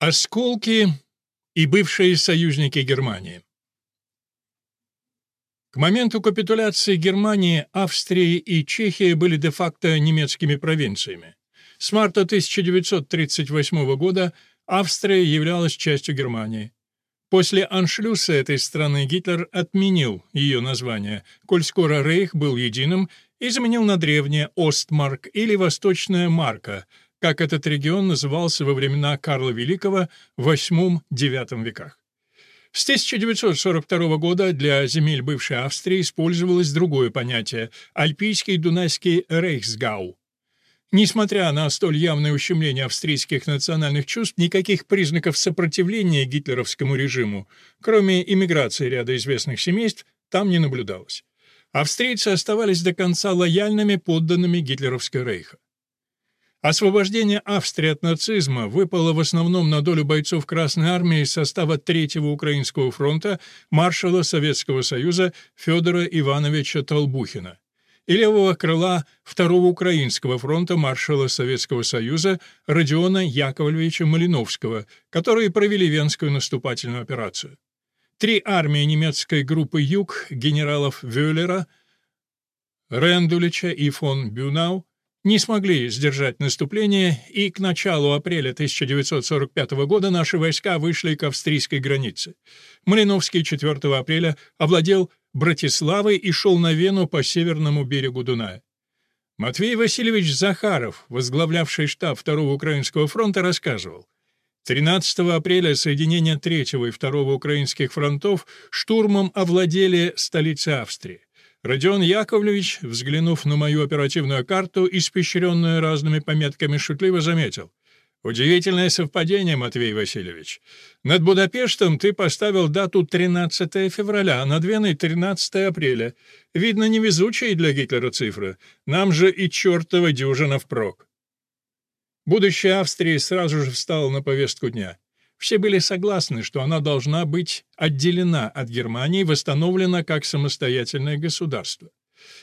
Осколки и бывшие союзники Германии К моменту капитуляции Германии Австрия и Чехия были де-факто немецкими провинциями. С марта 1938 года Австрия являлась частью Германии. После аншлюса этой страны Гитлер отменил ее название, коль скоро Рейх был единым, и заменил на древнее Остмарк или Восточная Марка – как этот регион назывался во времена Карла Великого в VIII-IX веках. С 1942 года для земель бывшей Австрии использовалось другое понятие – Альпийский Дунайский Рейхсгау. Несмотря на столь явное ущемление австрийских национальных чувств, никаких признаков сопротивления гитлеровскому режиму, кроме иммиграции ряда известных семейств, там не наблюдалось. Австрийцы оставались до конца лояльными подданными гитлеровского рейха. Освобождение Австрии от нацизма выпало в основном на долю бойцов Красной армии из состава Третьего Украинского фронта маршала Советского Союза Федора Ивановича Толбухина и левого крыла Второго Украинского фронта маршала Советского Союза Родиона Яковлевича Малиновского, которые провели Венскую наступательную операцию. Три армии немецкой группы «Юг» генералов Вюллера, Рендулича и фон Бюнау не смогли сдержать наступление, и к началу апреля 1945 года наши войска вышли к австрийской границе. Малиновский 4 апреля овладел Братиславой и шел на Вену по северному берегу Дуная. Матвей Васильевич Захаров, возглавлявший штаб Второго Украинского фронта, рассказывал. 13 апреля соединения Третьего и Второго Украинских фронтов штурмом овладели столицы Австрии. Родион Яковлевич, взглянув на мою оперативную карту, испещренную разными пометками, шутливо заметил. «Удивительное совпадение, Матвей Васильевич. Над Будапештом ты поставил дату 13 февраля, а над Веной — 13 апреля. Видно, невезучая для Гитлера цифра. Нам же и чертова дюжина впрок». Будущее Австрии сразу же встало на повестку дня. Все были согласны, что она должна быть отделена от Германии и восстановлена как самостоятельное государство.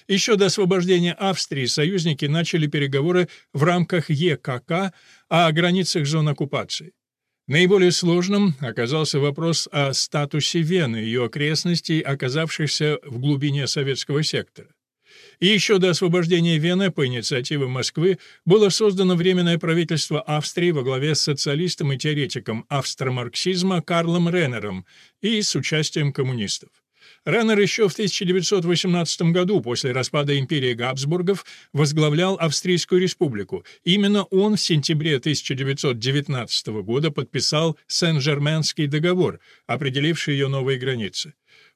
Еще до освобождения Австрии союзники начали переговоры в рамках ЕКК о границах зон оккупации. Наиболее сложным оказался вопрос о статусе Вены и ее окрестностей, оказавшихся в глубине советского сектора. И еще до освобождения Вены по инициативе Москвы было создано Временное правительство Австрии во главе с социалистом и теоретиком австромарксизма Карлом Реннером и с участием коммунистов. Реннер еще в 1918 году, после распада империи Габсбургов, возглавлял Австрийскую республику. Именно он в сентябре 1919 года подписал Сен-Жерменский договор, определивший ее новые границы.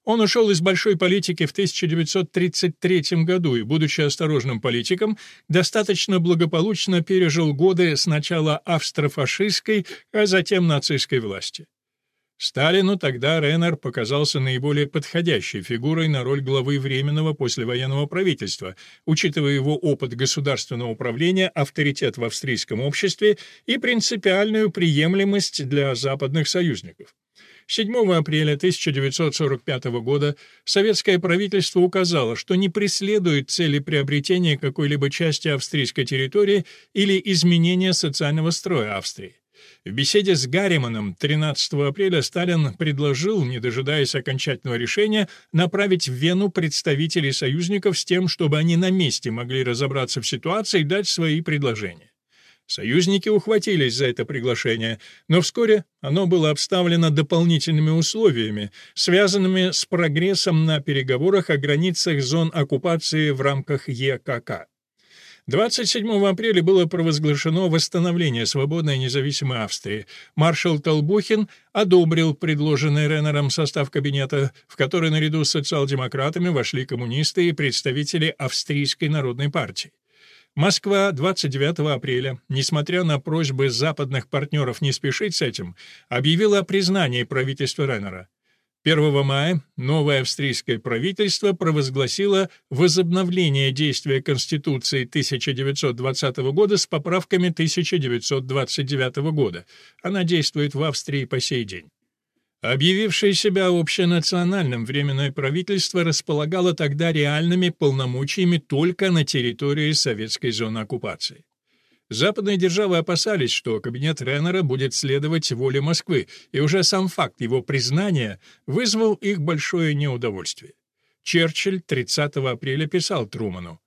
Он ушел из большой политики в 1933 году и, будучи осторожным политиком, достаточно благополучно пережил годы сначала австро-фашистской, а затем нацистской власти. Сталину тогда Реннер показался наиболее подходящей фигурой на роль главы Временного послевоенного правительства, учитывая его опыт государственного управления, авторитет в австрийском обществе и принципиальную приемлемость для западных союзников. 7 апреля 1945 года советское правительство указало, что не преследует цели приобретения какой-либо части австрийской территории или изменения социального строя Австрии. В беседе с Гарриманом 13 апреля Сталин предложил, не дожидаясь окончательного решения, направить в Вену представителей союзников с тем, чтобы они на месте могли разобраться в ситуации и дать свои предложения. Союзники ухватились за это приглашение, но вскоре оно было обставлено дополнительными условиями, связанными с прогрессом на переговорах о границах зон оккупации в рамках ЕКК. 27 апреля было провозглашено восстановление свободной и независимой Австрии. Маршал Толбухин одобрил предложенный Реннером состав кабинета, в который наряду с социал-демократами вошли коммунисты и представители Австрийской народной партии. Москва 29 апреля, несмотря на просьбы западных партнеров не спешить с этим, объявила о признании правительства Реннера. 1 мая новое австрийское правительство провозгласило возобновление действия Конституции 1920 года с поправками 1929 года. Она действует в Австрии по сей день. Объявившее себя общенациональным Временное правительство располагало тогда реальными полномочиями только на территории советской зоны оккупации. Западные державы опасались, что кабинет Реннера будет следовать воле Москвы, и уже сам факт его признания вызвал их большое неудовольствие. Черчилль 30 апреля писал Труману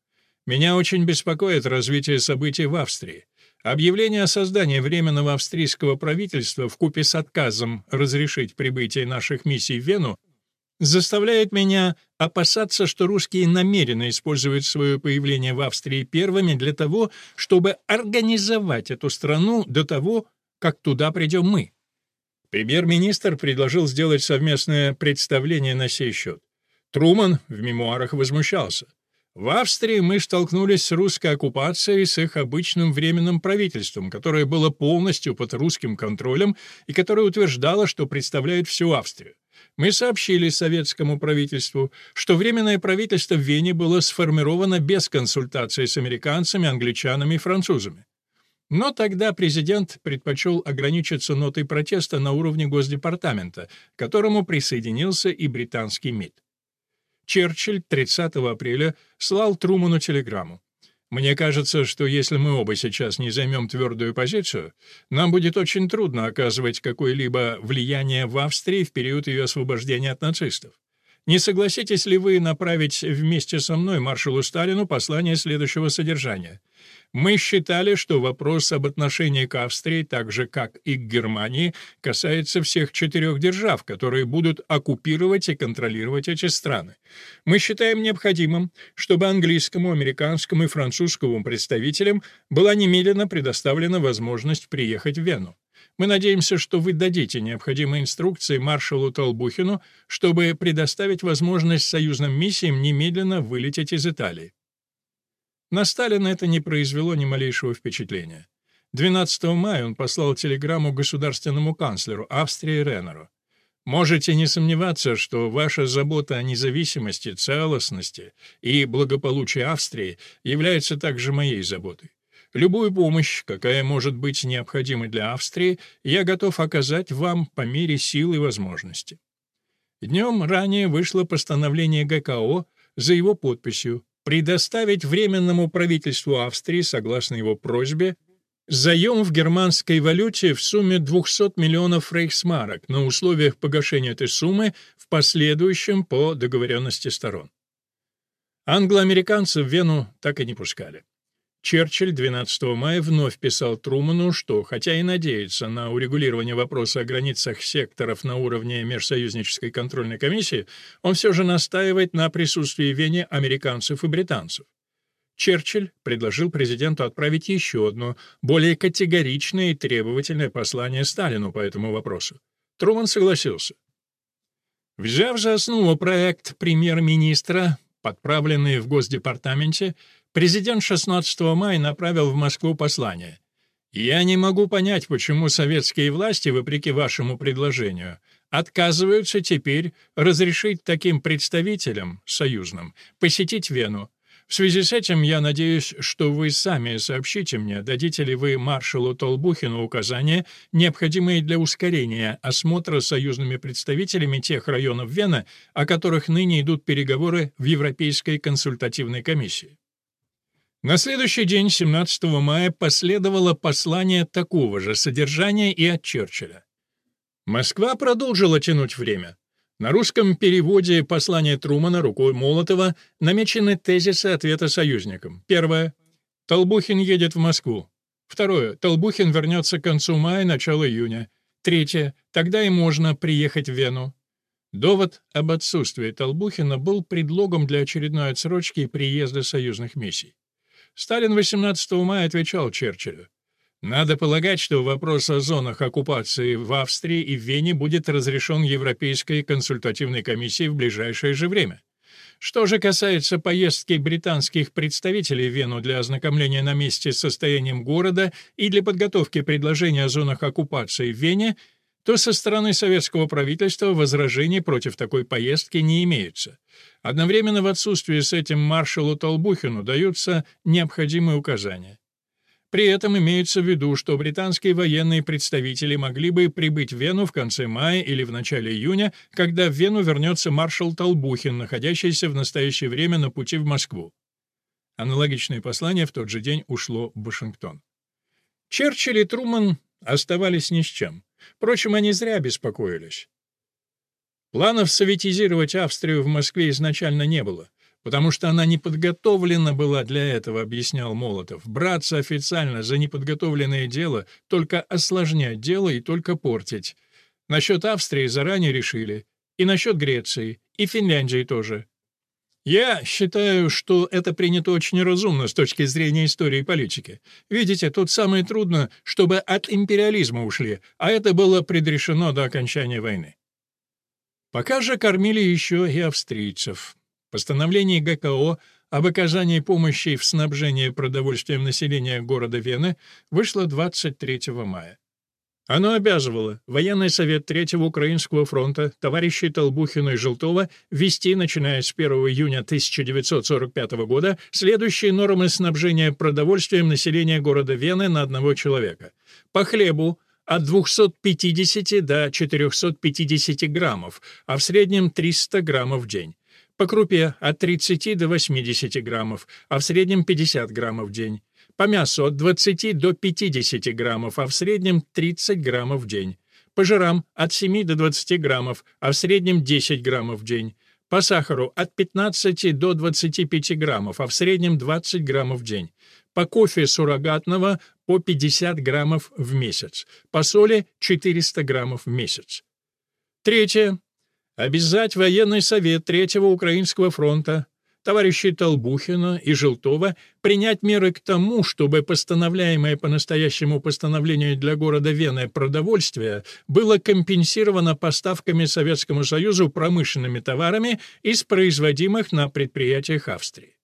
«Меня очень беспокоит развитие событий в Австрии. Объявление о создании Временного австрийского правительства вкупе с отказом разрешить прибытие наших миссий в Вену заставляет меня опасаться, что русские намеренно используют свое появление в Австрии первыми для того, чтобы организовать эту страну до того, как туда придем мы. Премьер-министр предложил сделать совместное представление на сей счет. Труман в мемуарах возмущался. В Австрии мы столкнулись с русской оккупацией, с их обычным временным правительством, которое было полностью под русским контролем и которое утверждало, что представляет всю Австрию. Мы сообщили советскому правительству, что Временное правительство в Вене было сформировано без консультации с американцами, англичанами и французами. Но тогда президент предпочел ограничиться нотой протеста на уровне Госдепартамента, к которому присоединился и британский МИД. Черчилль 30 апреля слал Труману телеграмму. «Мне кажется, что если мы оба сейчас не займем твердую позицию, нам будет очень трудно оказывать какое-либо влияние в Австрии в период ее освобождения от нацистов. Не согласитесь ли вы направить вместе со мной маршалу Сталину послание следующего содержания? Мы считали, что вопрос об отношении к Австрии, так же как и к Германии, касается всех четырех держав, которые будут оккупировать и контролировать эти страны. Мы считаем необходимым, чтобы английскому, американскому и французскому представителям была немедленно предоставлена возможность приехать в Вену. Мы надеемся, что вы дадите необходимые инструкции маршалу Толбухину, чтобы предоставить возможность союзным миссиям немедленно вылететь из Италии. На Сталина это не произвело ни малейшего впечатления. 12 мая он послал телеграмму государственному канцлеру Австрии Реннеру. «Можете не сомневаться, что ваша забота о независимости, целостности и благополучии Австрии является также моей заботой. Любую помощь, какая может быть необходима для Австрии, я готов оказать вам по мере сил и возможности». Днем ранее вышло постановление ГКО за его подписью предоставить Временному правительству Австрии, согласно его просьбе, заем в германской валюте в сумме 200 миллионов рейхсмарок на условиях погашения этой суммы в последующем по договоренности сторон. Англо-американцев в Вену так и не пускали. Черчилль 12 мая вновь писал Труману, что, хотя и надеется на урегулирование вопроса о границах секторов на уровне Межсоюзнической контрольной комиссии, он все же настаивает на присутствии в Вене американцев и британцев. Черчилль предложил президенту отправить еще одно, более категоричное и требовательное послание Сталину по этому вопросу. Труман согласился. Взяв за основу проект премьер-министра, подправленный в Госдепартаменте, Президент 16 мая направил в Москву послание. «Я не могу понять, почему советские власти, вопреки вашему предложению, отказываются теперь разрешить таким представителям, союзным, посетить Вену. В связи с этим я надеюсь, что вы сами сообщите мне, дадите ли вы маршалу Толбухину указания, необходимые для ускорения осмотра союзными представителями тех районов Вены, о которых ныне идут переговоры в Европейской консультативной комиссии. На следующий день, 17 мая, последовало послание такого же содержания и от Черчилля. Москва продолжила тянуть время. На русском переводе послания Трумана рукой Молотова намечены тезисы ответа союзникам. Первое. Толбухин едет в Москву. Второе. Толбухин вернется к концу мая, начало июня. Третье. Тогда и можно приехать в Вену. Довод об отсутствии Толбухина был предлогом для очередной отсрочки приезда союзных миссий. Сталин 18 мая отвечал Черчиллю. Надо полагать, что вопрос о зонах оккупации в Австрии и в Вене будет разрешен Европейской консультативной комиссией в ближайшее же время. Что же касается поездки британских представителей в Вену для ознакомления на месте с состоянием города и для подготовки предложения о зонах оккупации в Вене, то со стороны советского правительства возражений против такой поездки не имеются. Одновременно в отсутствии с этим маршалу Толбухину даются необходимые указания. При этом имеется в виду, что британские военные представители могли бы прибыть в Вену в конце мая или в начале июня, когда в Вену вернется маршал Толбухин, находящийся в настоящее время на пути в Москву. Аналогичное послание в тот же день ушло в Вашингтон. Черчилль и Труман оставались ни с чем. Впрочем, они зря беспокоились. Планов советизировать Австрию в Москве изначально не было, потому что она не подготовлена была для этого, объяснял Молотов. Браться официально за неподготовленное дело, только осложнять дело и только портить. Насчет Австрии заранее решили, и насчет Греции, и Финляндии тоже. Я считаю, что это принято очень разумно с точки зрения истории и политики. Видите, тут самое трудное, чтобы от империализма ушли, а это было предрешено до окончания войны. Пока же кормили еще и австрийцев. Постановление ГКО об оказании помощи в снабжении продовольствием населения города Вены вышло 23 мая. Оно обязывало военный совет Третьего Украинского фронта товарищей Толбухина и Желтова ввести, начиная с 1 июня 1945 года, следующие нормы снабжения продовольствием населения города Вены на одного человека. По хлебу от 250 до 450 граммов, а в среднем 300 граммов в день. По крупе от 30 до 80 граммов, а в среднем 50 граммов в день. По мясу от 20 до 50 граммов, а в среднем 30 граммов в день. По жирам от 7 до 20 граммов, а в среднем 10 граммов в день. По сахару от 15 до 25 граммов, а в среднем 20 граммов в день. По кофе суррогатного по 50 граммов в месяц. По соли 400 граммов в месяц. Третье. Обязать военный совет Третьего Украинского фронта товарищей Толбухина и Желтова принять меры к тому, чтобы постановляемое по настоящему постановлению для города Вены продовольствие было компенсировано поставками Советскому Союзу промышленными товарами из производимых на предприятиях Австрии.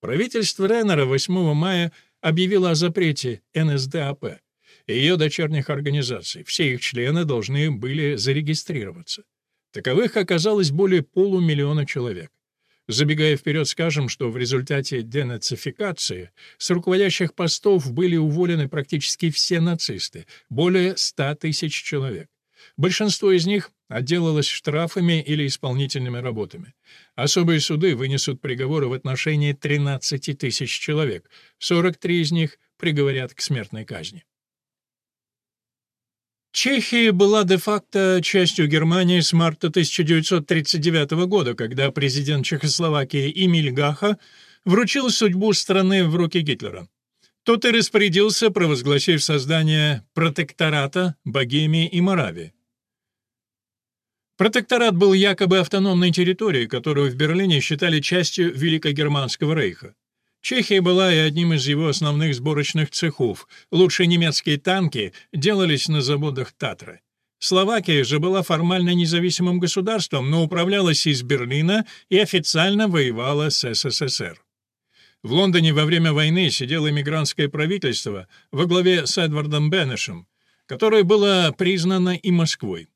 Правительство Реннера 8 мая объявило о запрете НСДАП и ее дочерних организаций. Все их члены должны были зарегистрироваться. Таковых оказалось более полумиллиона человек. Забегая вперед, скажем, что в результате денацификации с руководящих постов были уволены практически все нацисты, более 100 тысяч человек. Большинство из них отделалось штрафами или исполнительными работами. Особые суды вынесут приговоры в отношении 13 тысяч человек, 43 из них приговорят к смертной казни. Чехия была де-факто частью Германии с марта 1939 года, когда президент Чехословакии Эмиль Гаха вручил судьбу страны в руки Гитлера. Тот и распорядился, провозгласив создание протектората Богемии и Моравии. Протекторат был якобы автономной территорией, которую в Берлине считали частью Великогерманского рейха. Чехия была и одним из его основных сборочных цехов. Лучшие немецкие танки делались на заводах Татра. Словакия же была формально независимым государством, но управлялась из Берлина и официально воевала с СССР. В Лондоне во время войны сидело эмигрантское правительство во главе с Эдвардом Беннешем, которое было признано и Москвой.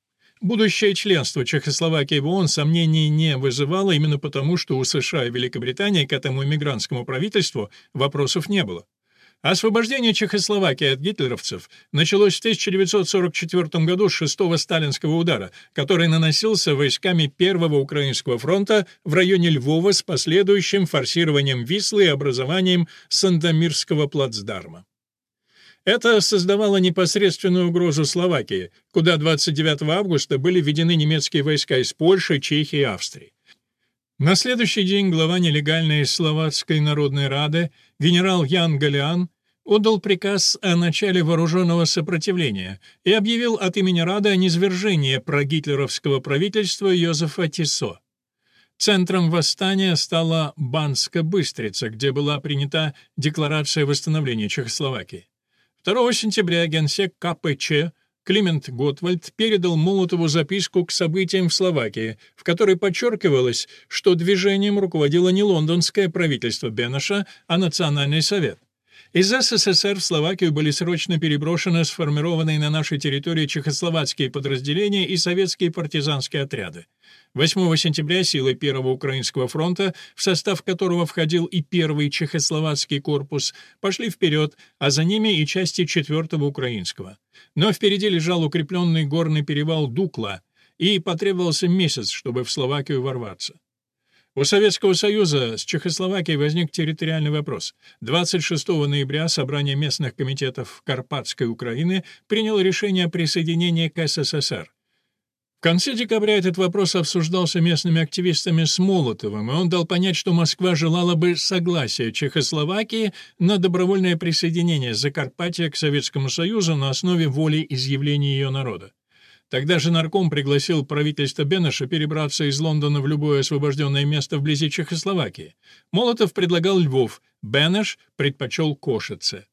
Будущее членство Чехословакии в ООН сомнений не вызывало именно потому, что у США и Великобритании к этому иммигрантскому правительству вопросов не было. Освобождение Чехословакии от гитлеровцев началось в 1944 году с шестого сталинского удара, который наносился войсками Первого Украинского фронта в районе Львова с последующим форсированием Вислы и образованием Сандомирского плацдарма. Это создавало непосредственную угрозу Словакии, куда 29 августа были введены немецкие войска из Польши, Чехии и Австрии. На следующий день глава нелегальной Словацкой народной рады генерал Ян Галиан отдал приказ о начале вооруженного сопротивления и объявил от имени Рады о низвержении прогитлеровского правительства Йозефа Тисо. Центром восстания стала Банска-Быстрица, где была принята Декларация восстановления Чехословакии. 2 сентября генсек КПЧ Климент Готвальд передал Молотову записку к событиям в Словакии, в которой подчеркивалось, что движением руководило не лондонское правительство Бенеша, а Национальный совет. Из СССР в Словакию были срочно переброшены сформированные на нашей территории чехословацкие подразделения и советские партизанские отряды. 8 сентября силы Первого Украинского фронта, в состав которого входил и Первый Чехословацкий корпус, пошли вперед, а за ними и части Четвертого Украинского. Но впереди лежал укрепленный горный перевал Дукла, и потребовался месяц, чтобы в Словакию ворваться. У Советского Союза с Чехословакией возник территориальный вопрос. 26 ноября собрание местных комитетов Карпатской Украины приняло решение о присоединении к СССР. В конце декабря этот вопрос обсуждался местными активистами с Молотовым, и он дал понять, что Москва желала бы согласия Чехословакии на добровольное присоединение Закарпатья к Советскому Союзу на основе воли изъявления ее народа. Тогда же нарком пригласил правительство Бенеша перебраться из Лондона в любое освобожденное место вблизи Чехословакии. Молотов предлагал Львов, Бенеш предпочел Кошице.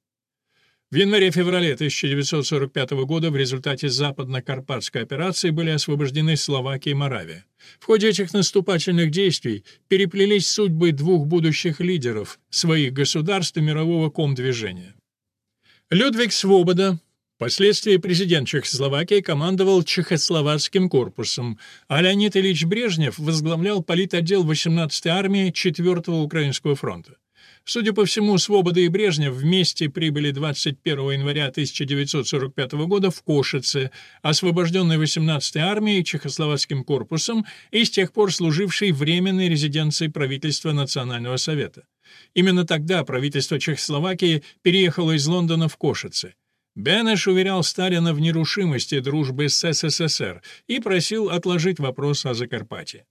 В январе-феврале 1945 года в результате западно-карпатской операции были освобождены Словакия и Моравия. В ходе этих наступательных действий переплелись судьбы двух будущих лидеров своих государств и мирового комдвижения. Людвиг Свобода, Впоследствии президент Чехословакии командовал Чехословацким корпусом, а Леонид Ильич Брежнев возглавлял политотдел 18-й армии 4-го Украинского фронта. Судя по всему, Свобода и Брежнев вместе прибыли 21 января 1945 года в Кошице, освобожденной 18-й армией Чехословацким корпусом и с тех пор служившей временной резиденцией правительства Национального совета. Именно тогда правительство Чехословакии переехало из Лондона в Кошице. Бенеш уверял Сталина в нерушимости дружбы с СССР и просил отложить вопрос о Закарпатье.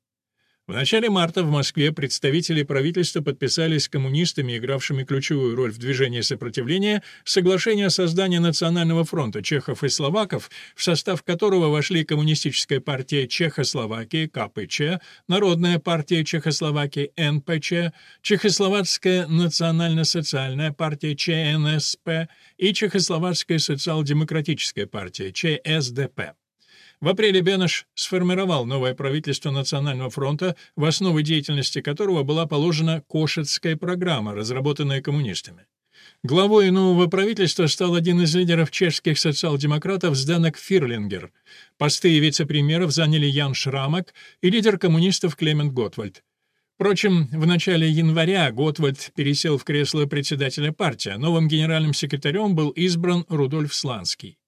В начале марта в Москве представители правительства подписали с коммунистами, игравшими ключевую роль в движении сопротивления, соглашение о создании Национального фронта чехов и словаков, в состав которого вошли Коммунистическая партия Чехословакии КПЧ, Народная партия Чехословакии НПЧ, Чехословацкая национально-социальная партия ЧНСП и Чехословацкая социал-демократическая партия ЧСДП. В апреле Бенеш сформировал новое правительство Национального фронта, в основу деятельности которого была положена Кошетская программа, разработанная коммунистами. Главой нового правительства стал один из лидеров чешских социал-демократов Сденек Фирлингер. Посты вице-премьеров заняли Ян Шрамак и лидер коммунистов Клемент Готвальд. Впрочем, в начале января Готвальд пересел в кресло председателя партии, а новым генеральным секретарем был избран Рудольф Сланский.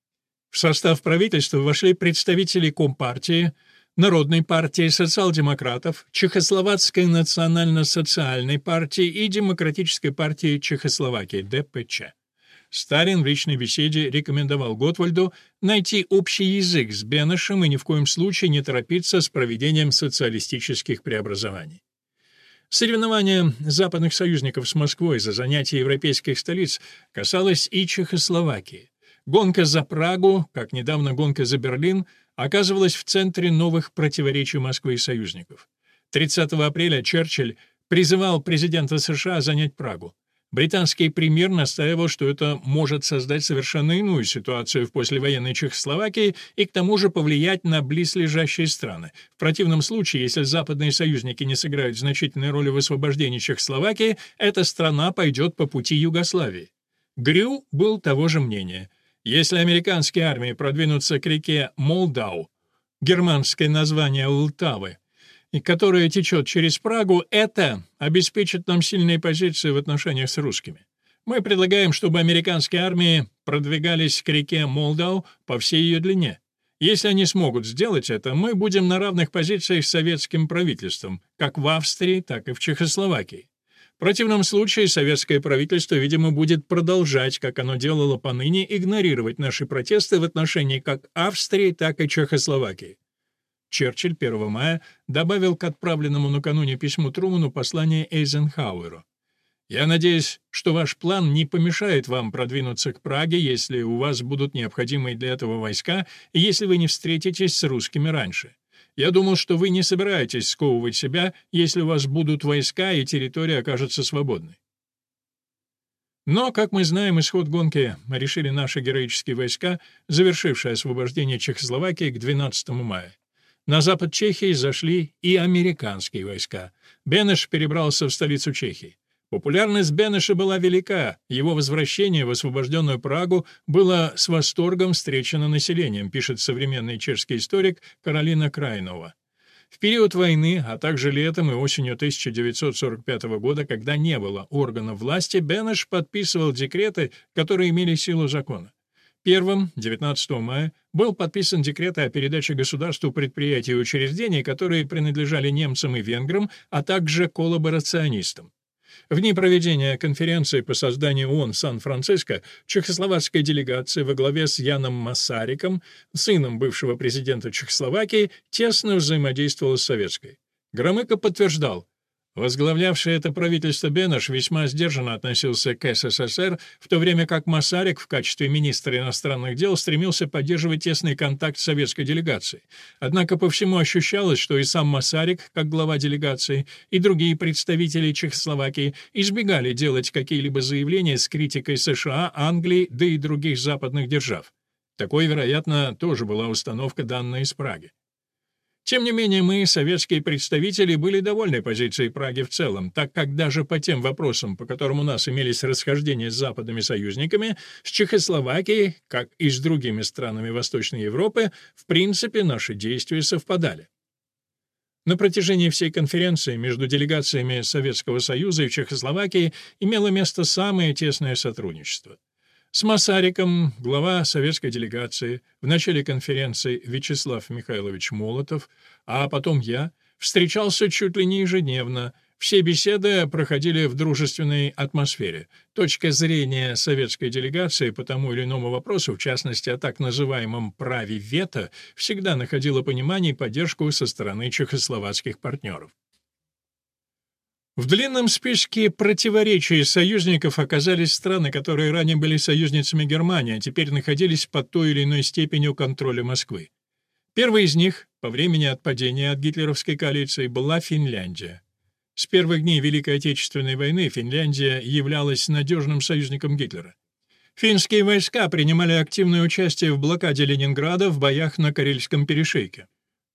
В состав правительства вошли представители Компартии, Народной партии социал-демократов, Чехословацкой национально-социальной партии и Демократической партии Чехословакии ДПЧ. Сталин в личной беседе рекомендовал Готвальду найти общий язык с Бенешем и ни в коем случае не торопиться с проведением социалистических преобразований. Соревнование западных союзников с Москвой за занятие европейских столиц касалось и Чехословакии. Гонка за Прагу, как недавно гонка за Берлин, оказывалась в центре новых противоречий Москвы и союзников. 30 апреля Черчилль призывал президента США занять Прагу. Британский премьер настаивал, что это может создать совершенно иную ситуацию в послевоенной Чехословакии и к тому же повлиять на близлежащие страны. В противном случае, если западные союзники не сыграют значительной роли в освобождении Чехословакии, эта страна пойдет по пути Югославии. Грю был того же мнения – если американские армии продвинутся к реке Молдау, германское название Ултавы, которая течет через Прагу, это обеспечит нам сильные позиции в отношениях с русскими. Мы предлагаем, чтобы американские армии продвигались к реке Молдау по всей ее длине. Если они смогут сделать это, мы будем на равных позициях с советским правительством, как в Австрии, так и в Чехословакии. В противном случае советское правительство, видимо, будет продолжать, как оно делало поныне, игнорировать наши протесты в отношении как Австрии, так и Чехословакии. Черчилль 1 мая добавил к отправленному накануне письму Труману послание Эйзенхауэру. «Я надеюсь, что ваш план не помешает вам продвинуться к Праге, если у вас будут необходимые для этого войска и если вы не встретитесь с русскими раньше. Я думал, что вы не собираетесь сковывать себя, если у вас будут войска и территория окажется свободной. Но, как мы знаем, исход гонки решили наши героические войска, завершившие освобождение Чехословакии к 12 мая. На запад Чехии зашли и американские войска. Бенеш перебрался в столицу Чехии. Популярность Бенеша была велика, его возвращение в освобожденную Прагу было с восторгом встречено населением, пишет современный чешский историк Каролина Крайнова. В период войны, а также летом и осенью 1945 года, когда не было органов власти, Бенеш подписывал декреты, которые имели силу закона. Первым, 19 мая, был подписан декрет о передаче государству предприятий и учреждений, которые принадлежали немцам и венграм, а также коллаборационистам. В дни проведения конференции по созданию ООН в Сан-Франциско чехословацкая делегация во главе с Яном Масариком, сыном бывшего президента Чехословакии, тесно взаимодействовала с советской. Громыко подтверждал, Возглавлявший это правительство Бенеш весьма сдержанно относился к СССР, в то время как Масарик в качестве министра иностранных дел стремился поддерживать тесный контакт с советской делегацией. Однако по всему ощущалось, что и сам Масарик, как глава делегации, и другие представители Чехословакии избегали делать какие-либо заявления с критикой США, Англии, да и других западных держав. Такой, вероятно, тоже была установка, данная из Праги. Тем не менее, мы, советские представители, были довольны позицией Праги в целом, так как даже по тем вопросам, по которым у нас имелись расхождения с западными союзниками, с Чехословакией, как и с другими странами Восточной Европы, в принципе, наши действия совпадали. На протяжении всей конференции между делегациями Советского Союза и Чехословакии имело место самое тесное сотрудничество. С Масариком, глава советской делегации, в начале конференции Вячеслав Михайлович Молотов, а потом я, встречался чуть ли не ежедневно. Все беседы проходили в дружественной атмосфере. Точка зрения советской делегации по тому или иному вопросу, в частности о так называемом «праве вето», всегда находила понимание и поддержку со стороны чехословацких партнеров. В длинном списке противоречий союзников оказались страны, которые ранее были союзницами Германии, а теперь находились под той или иной степенью контроля Москвы. Первой из них, по времени отпадения от гитлеровской коалиции, была Финляндия. С первых дней Великой Отечественной войны Финляндия являлась надежным союзником Гитлера. Финские войска принимали активное участие в блокаде Ленинграда в боях на Карельском перешейке.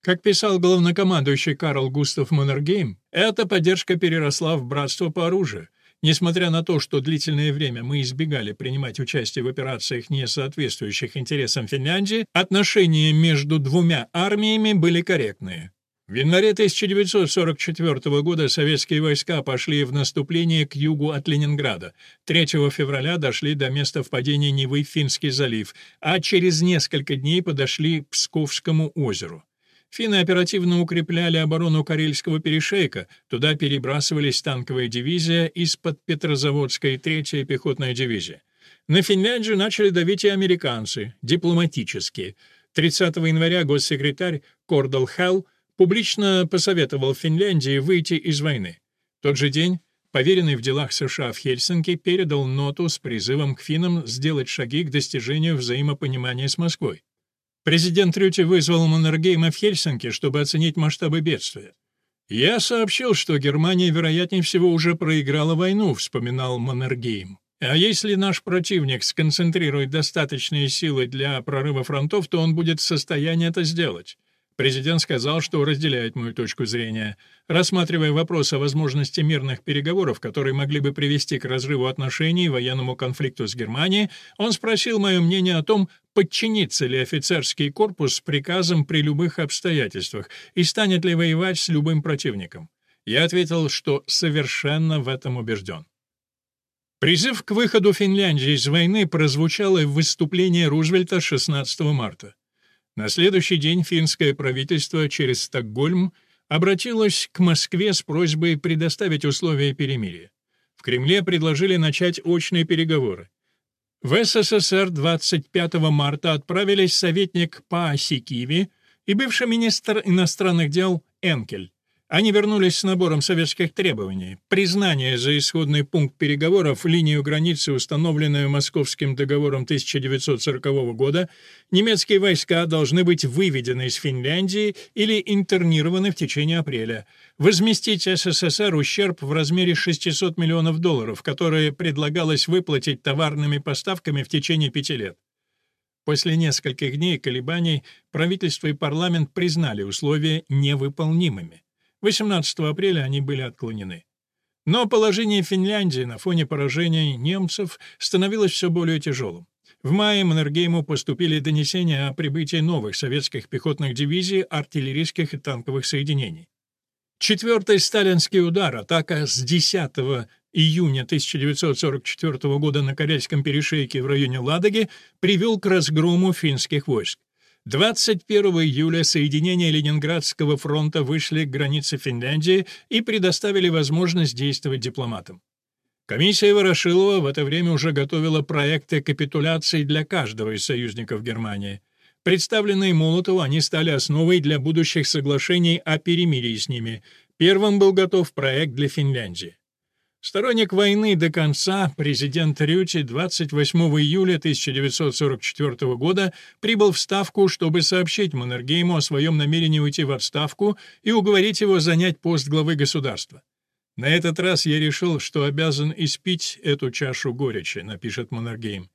Как писал главнокомандующий Карл Густав Маннергейм, эта поддержка переросла в братство по оружию. Несмотря на то, что длительное время мы избегали принимать участие в операциях, не соответствующих интересам Финляндии, отношения между двумя армиями были корректные. В январе 1944 года советские войска пошли в наступление к югу от Ленинграда. 3 февраля дошли до места впадения Невы в Финский залив, а через несколько дней подошли к Псковскому озеру. Финны оперативно укрепляли оборону Карельского перешейка, туда перебрасывались танковая дивизия из-под Петрозаводской 3-я пехотная дивизия. На Финляндию начали давить и американцы, дипломатически. 30 января госсекретарь Кордал Хелл публично посоветовал Финляндии выйти из войны. Тот же день поверенный в делах США в Хельсинки передал ноту с призывом к финнам сделать шаги к достижению взаимопонимания с Москвой. Президент Рюти вызвал Маннергейма в Хельсинки, чтобы оценить масштабы бедствия. «Я сообщил, что Германия, вероятнее всего, уже проиграла войну», — вспоминал Маннергейм. «А если наш противник сконцентрирует достаточные силы для прорыва фронтов, то он будет в состоянии это сделать. Президент сказал, что разделяет мою точку зрения. Рассматривая вопрос о возможности мирных переговоров, которые могли бы привести к разрыву отношений и военному конфликту с Германией, он спросил мое мнение о том, подчинится ли офицерский корпус приказам при любых обстоятельствах и станет ли воевать с любым противником. Я ответил, что совершенно в этом убежден. Призыв к выходу Финляндии из войны прозвучало в выступлении Рузвельта 16 марта. На следующий день финское правительство через Стокгольм обратилось к Москве с просьбой предоставить условия перемирия. В Кремле предложили начать очные переговоры. В СССР 25 марта отправились советник по Киви и бывший министр иностранных дел Энкель. Они вернулись с набором советских требований. Признание за исходный пункт переговоров линию границы, установленную Московским договором 1940 года, немецкие войска должны быть выведены из Финляндии или интернированы в течение апреля. Возместить СССР ущерб в размере 600 миллионов долларов, которые предлагалось выплатить товарными поставками в течение пяти лет. После нескольких дней колебаний правительство и парламент признали условия невыполнимыми. 18 апреля они были отклонены. Но положение Финляндии на фоне поражения немцев становилось все более тяжелым. В мае Маннергейму поступили донесения о прибытии новых советских пехотных дивизий, артиллерийских и танковых соединений. Четвертый сталинский удар, атака с 10 июня 1944 года на Карельском перешейке в районе Ладоги привел к разгрому финских войск. 21 июля соединения Ленинградского фронта вышли к границе Финляндии и предоставили возможность действовать дипломатам. Комиссия Ворошилова в это время уже готовила проекты капитуляции для каждого из союзников Германии. Представленные Молотову, они стали основой для будущих соглашений о перемирии с ними. Первым был готов проект для Финляндии. Сторонник войны до конца, президент Рюти 28 июля 1944 года прибыл в Ставку, чтобы сообщить Маннергейму о своем намерении уйти в отставку и уговорить его занять пост главы государства. «На этот раз я решил, что обязан испить эту чашу горечи», — напишет Маннергейм.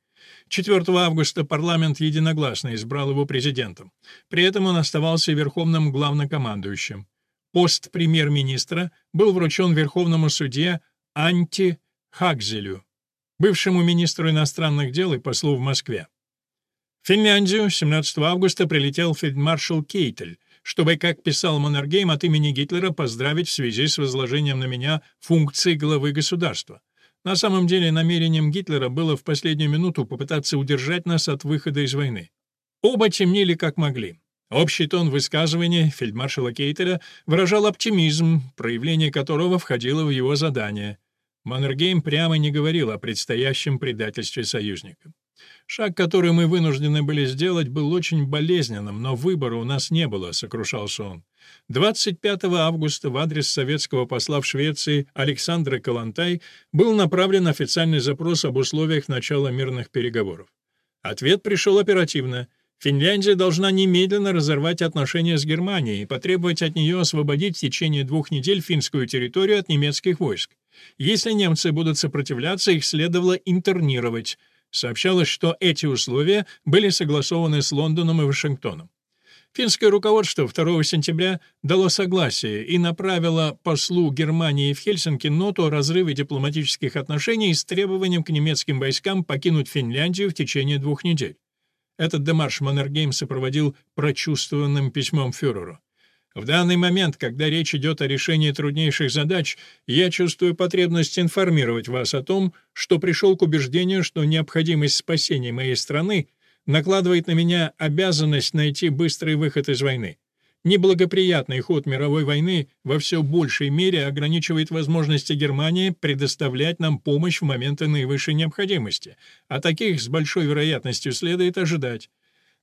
4 августа парламент единогласно избрал его президентом. При этом он оставался верховным главнокомандующим. Пост премьер-министра был вручен верховному судье Анти Хакзелю, бывшему министру иностранных дел и послу в Москве. В Финляндию 17 августа прилетел фельдмаршал Кейтель, чтобы, как писал Маннергейм от имени Гитлера, поздравить в связи с возложением на меня функции главы государства. На самом деле намерением Гитлера было в последнюю минуту попытаться удержать нас от выхода из войны. Оба темнили как могли. Общий тон высказывания фельдмаршала Кейтеля выражал оптимизм, проявление которого входило в его задание. Маннергейм прямо не говорил о предстоящем предательстве союзника. Шаг, который мы вынуждены были сделать, был очень болезненным, но выбора у нас не было, сокрушался он. 25 августа в адрес советского посла в Швеции Александра Калантай был направлен официальный запрос об условиях начала мирных переговоров. Ответ пришел оперативно — Финляндия должна немедленно разорвать отношения с Германией и потребовать от нее освободить в течение двух недель финскую территорию от немецких войск. Если немцы будут сопротивляться, их следовало интернировать. Сообщалось, что эти условия были согласованы с Лондоном и Вашингтоном. Финское руководство 2 сентября дало согласие и направило послу Германии в Хельсинки ноту о разрыве дипломатических отношений с требованием к немецким войскам покинуть Финляндию в течение двух недель. Этот демарш Маннергейм сопроводил прочувствованным письмом фюреру. В данный момент, когда речь идет о решении труднейших задач, я чувствую потребность информировать вас о том, что пришел к убеждению, что необходимость спасения моей страны накладывает на меня обязанность найти быстрый выход из войны. Неблагоприятный ход мировой войны во все большей мере ограничивает возможности Германии предоставлять нам помощь в моменты наивысшей необходимости, а таких с большой вероятностью следует ожидать.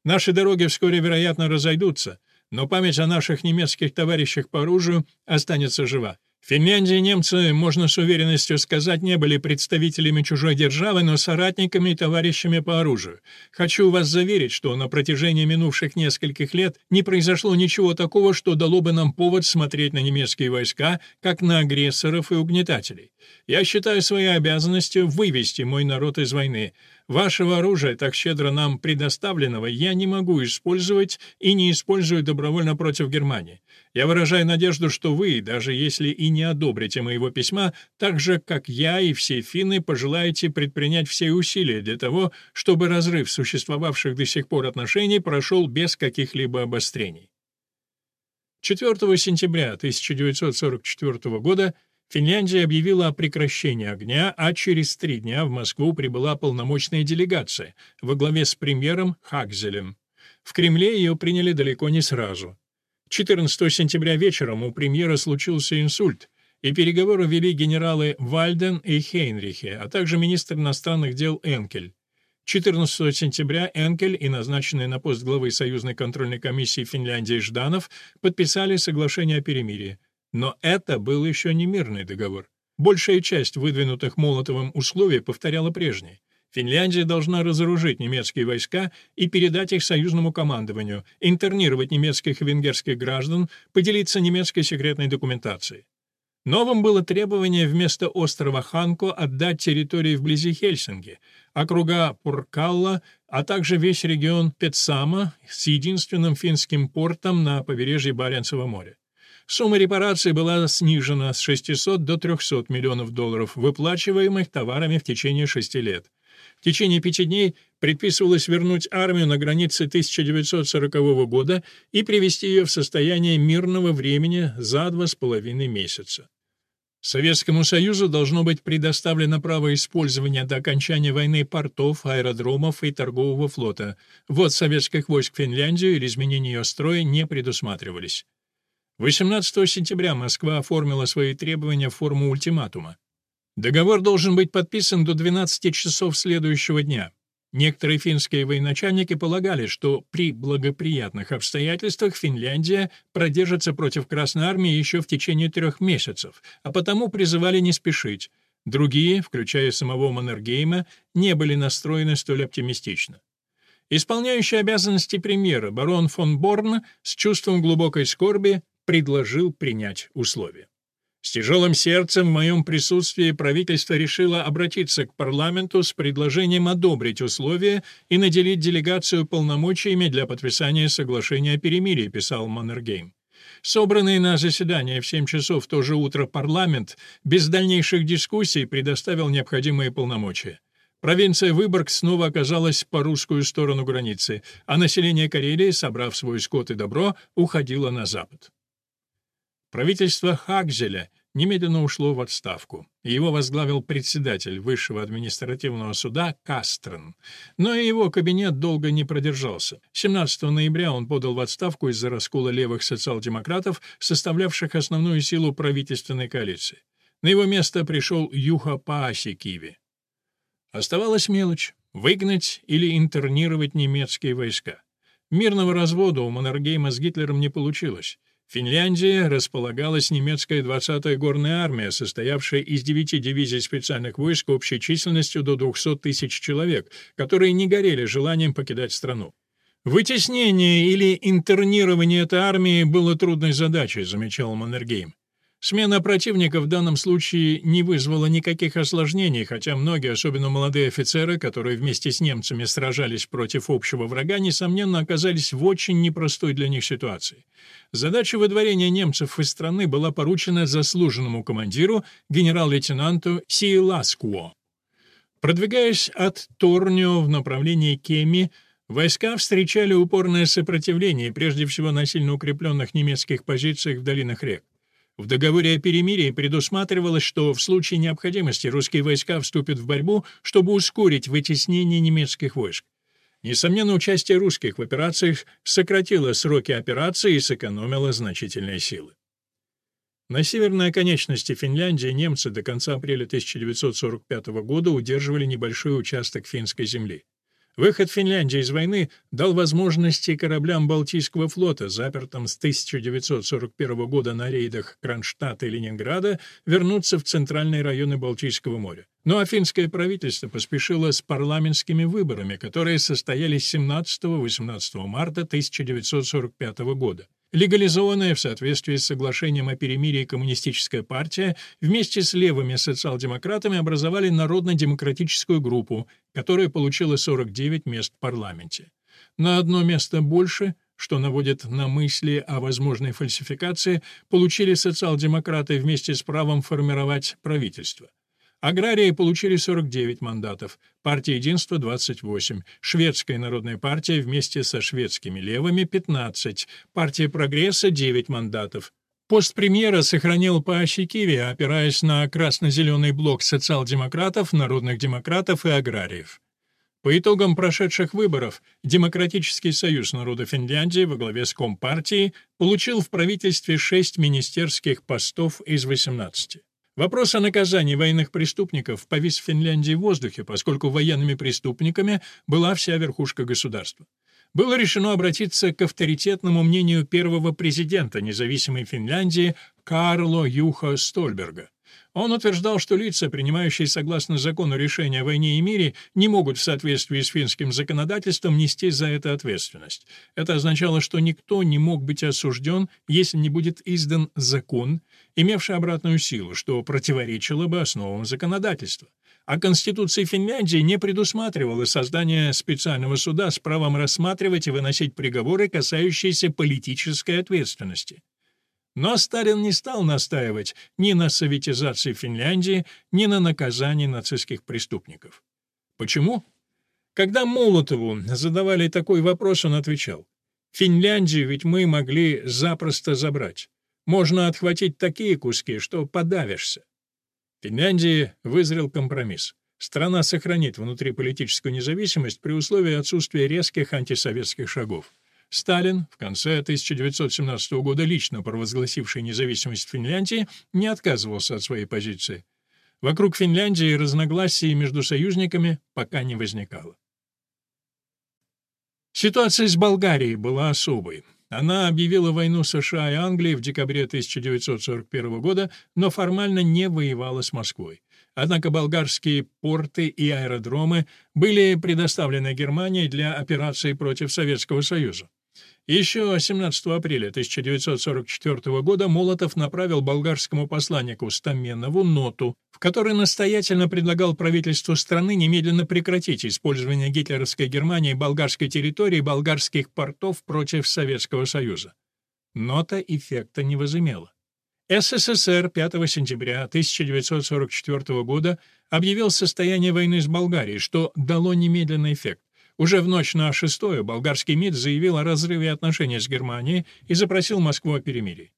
Наши дороги вскоре, вероятно, разойдутся, но память о наших немецких товарищах по оружию останется жива. В Финляндии немцы, можно с уверенностью сказать, не были представителями чужой державы, но соратниками и товарищами по оружию. Хочу вас заверить, что на протяжении минувших нескольких лет не произошло ничего такого, что дало бы нам повод смотреть на немецкие войска как на агрессоров и угнетателей. Я считаю своей обязанностью вывести мой народ из войны. Вашего оружия, так щедро нам предоставленного, я не могу использовать и не использую добровольно против Германии. Я выражаю надежду, что вы, даже если и не одобрите моего письма, так же, как я и все финны, пожелаете предпринять все усилия для того, чтобы разрыв существовавших до сих пор отношений прошел без каких-либо обострений. 4 сентября 1944 года Финляндия объявила о прекращении огня, а через три дня в Москву прибыла полномочная делегация во главе с премьером Хакзелем. В Кремле ее приняли далеко не сразу. 14 сентября вечером у премьера случился инсульт, и переговоры вели генералы Вальден и Хейнрихе, а также министр иностранных дел Энкель. 14 сентября Энкель и назначенный на пост главы Союзной контрольной комиссии Финляндии Жданов подписали соглашение о перемирии. Но это был еще не мирный договор. Большая часть выдвинутых Молотовым условий повторяла прежние. Финляндия должна разоружить немецкие войска и передать их союзному командованию, интернировать немецких и венгерских граждан, поделиться немецкой секретной документацией. Новым было требование вместо острова Ханко отдать территории вблизи Хельсинки, округа Пуркалла, а также весь регион Петсама с единственным финским портом на побережье Баренцева моря. Сумма репараций была снижена с 600 до 300 миллионов долларов, выплачиваемых товарами в течение шести лет. В течение пяти дней предписывалось вернуть армию на границе 1940 года и привести ее в состояние мирного времени за два с половиной месяца. Советскому Союзу должно быть предоставлено право использования до окончания войны портов, аэродромов и торгового флота. Вот советских войск в Финляндию или изменения ее строя не предусматривались. 18 сентября Москва оформила свои требования в форму ультиматума. Договор должен быть подписан до 12 часов следующего дня. Некоторые финские военачальники полагали, что при благоприятных обстоятельствах Финляндия продержится против Красной Армии еще в течение трех месяцев, а потому призывали не спешить. Другие, включая самого Маннергейма, не были настроены столь оптимистично. Исполняющий обязанности премьера барон фон Борн с чувством глубокой скорби предложил принять условия. С тяжелым сердцем в моем присутствии правительство решило обратиться к парламенту с предложением одобрить условия и наделить делегацию полномочиями для подписания соглашения о перемирии, писал Маннергейм. Собранный на заседание в 7 часов в то же утро парламент без дальнейших дискуссий предоставил необходимые полномочия. Провинция Выборг снова оказалась по русскую сторону границы, а население Карелии, собрав свой скот и добро, уходило на запад. Правительство Хагзеля немедленно ушло в отставку. Его возглавил председатель Высшего административного суда Кастрен. Но и его кабинет долго не продержался. 17 ноября он подал в отставку из-за раскола левых социал-демократов, составлявших основную силу правительственной коалиции. На его место пришел Юха Паасикиви. Оставалась мелочь — выгнать или интернировать немецкие войска. Мирного развода у Маннергейма с Гитлером не получилось. В Финляндии располагалась немецкая 20-я горная армия, состоявшая из девяти дивизий специальных войск общей численностью до 200 тысяч человек, которые не горели желанием покидать страну. Вытеснение или интернирование этой армии было трудной задачей, замечал Маннергейм. Смена противника в данном случае не вызвала никаких осложнений, хотя многие, особенно молодые офицеры, которые вместе с немцами сражались против общего врага, несомненно оказались в очень непростой для них ситуации. Задача выдворения немцев из страны была поручена заслуженному командиру, генерал-лейтенанту Сиеласкуо. Продвигаясь от Торнио в направлении Кеми, Войска встречали упорное сопротивление, прежде всего на сильно укрепленных немецких позициях в долинах рек. В договоре о перемирии предусматривалось, что в случае необходимости русские войска вступят в борьбу, чтобы ускорить вытеснение немецких войск. Несомненно, участие русских в операциях сократило сроки операции и сэкономило значительные силы. На северной оконечности Финляндии немцы до конца апреля 1945 года удерживали небольшой участок финской земли. Выход Финляндии из войны дал возможности кораблям Балтийского флота, запертым с 1941 года на рейдах Кронштадта и Ленинграда, вернуться в центральные районы Балтийского моря. А финское правительство поспешило с парламентскими выборами, которые состоялись 17-18 марта 1945 года. Легализованная в соответствии с соглашением о перемирии коммунистическая партия вместе с левыми социал-демократами образовали Народно-демократическую группу, которая получила 49 мест в парламенте. На одно место больше, что наводит на мысли о возможной фальсификации, получили социал-демократы вместе с правом формировать правительство. Аграрии получили 49 мандатов, партия Единства — 28, Шведская народная партия вместе со шведскими левыми — 15, партия Прогресса — 9 мандатов. Пост премьера сохранил Паащикиви, опираясь на красно-зеленый блок социал-демократов, народных демократов и аграриев. По итогам прошедших выборов Демократический союз народа Финляндии во главе с Компартией получил в правительстве 6 министерских постов из 18. Вопрос о наказании военных преступников повис в Финляндии в воздухе, поскольку военными преступниками была вся верхушка государства. Было решено обратиться к авторитетному мнению первого президента независимой Финляндии Карло Юха Стольберга. Он утверждал, что лица, принимающие согласно закону решения о войне и мире, не могут в соответствии с финским законодательством нести за это ответственность. Это означало, что никто не мог быть осужден, если не будет издан закон, имевший обратную силу, что противоречило бы основам законодательства. А Конституция Финляндии не предусматривала создание специального суда с правом рассматривать и выносить приговоры, касающиеся политической ответственности. Но Сталин не стал настаивать ни на советизации Финляндии, ни на наказании нацистских преступников. Почему? Когда Молотову задавали такой вопрос, он отвечал, «Финляндию ведь мы могли запросто забрать. Можно отхватить такие куски, что подавишься. Финляндии вызрел компромисс. Страна сохранит внутриполитическую независимость при условии отсутствия резких антисоветских шагов. Сталин, в конце 1917 года лично провозгласивший независимость Финляндии, не отказывался от своей позиции. Вокруг Финляндии разногласий между союзниками пока не возникало. Ситуация с Болгарией была особой. Она объявила войну США и Англии в декабре 1941 года, но формально не воевала с Москвой. Однако болгарские порты и аэродромы были предоставлены Германии для операции против Советского Союза. Еще 17 апреля 1944 года Молотов направил болгарскому посланнику Стаменову ноту, в которой настоятельно предлагал правительству страны немедленно прекратить использование гитлеровской Германии болгарской территории болгарских портов против Советского Союза. Нота эффекта не возымела. СССР 5 сентября 1944 года объявил состояние войны с Болгарией, что дало немедленный эффект. Уже в ночь на шестое болгарский МИД заявил о разрыве отношений с Германией и запросил Москву о перемирии.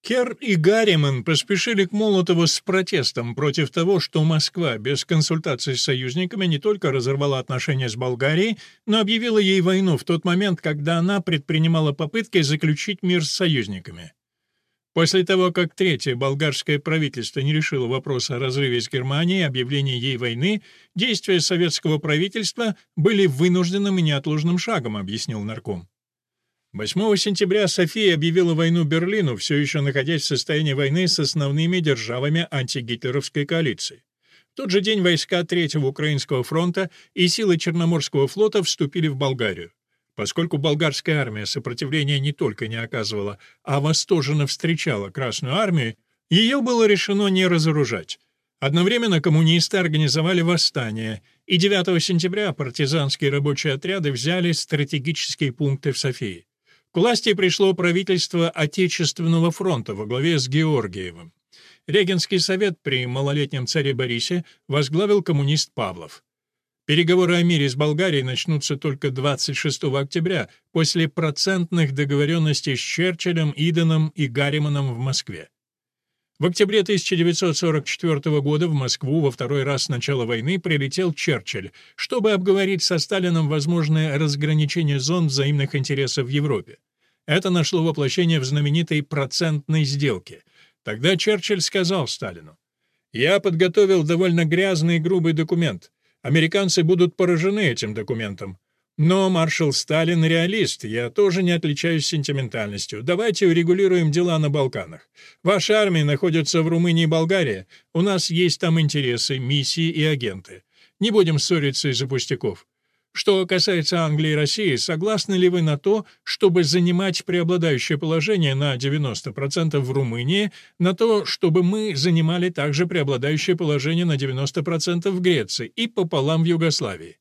Кер и Гарриман поспешили к Молотову с протестом против того, что Москва без консультаций с союзниками не только разорвала отношения с Болгарией, но объявила ей войну в тот момент, когда она предпринимала попытки заключить мир с союзниками. После того, как третье болгарское правительство не решило вопрос о разрыве с Германией и объявлении ей войны, действия советского правительства были вынужденным и неотложным шагом, объяснил нарком. 8 сентября София объявила войну Берлину, все еще находясь в состоянии войны с основными державами антигитлеровской коалиции. В тот же день войска Третьего Украинского фронта и силы Черноморского флота вступили в Болгарию. Поскольку болгарская армия сопротивления не только не оказывала, а восторженно встречала Красную армию, ее было решено не разоружать. Одновременно коммунисты организовали восстание, и 9 сентября партизанские рабочие отряды взяли стратегические пункты в Софии. К власти пришло правительство Отечественного фронта во главе с Георгиевым. Регенский совет при малолетнем царе Борисе возглавил коммунист Павлов. Переговоры о мире с Болгарией начнутся только 26 октября, после процентных договоренностей с Черчиллем, Иденом и Гарриманом в Москве. В октябре 1944 года в Москву во второй раз с начала войны прилетел Черчилль, чтобы обговорить со Сталином возможное разграничение зон взаимных интересов в Европе. Это нашло воплощение в знаменитой «процентной сделке». Тогда Черчилль сказал Сталину, «Я подготовил довольно грязный и грубый документ. Американцы будут поражены этим документом. Но маршал Сталин реалист, я тоже не отличаюсь сентиментальностью. Давайте урегулируем дела на Балканах. Ваши армии находятся в Румынии и Болгарии. У нас есть там интересы, миссии и агенты. Не будем ссориться из-за пустяков. Что касается Англии и России, согласны ли вы на то, чтобы занимать преобладающее положение на 90% в Румынии, на то, чтобы мы занимали также преобладающее положение на 90% в Греции и пополам в Югославии?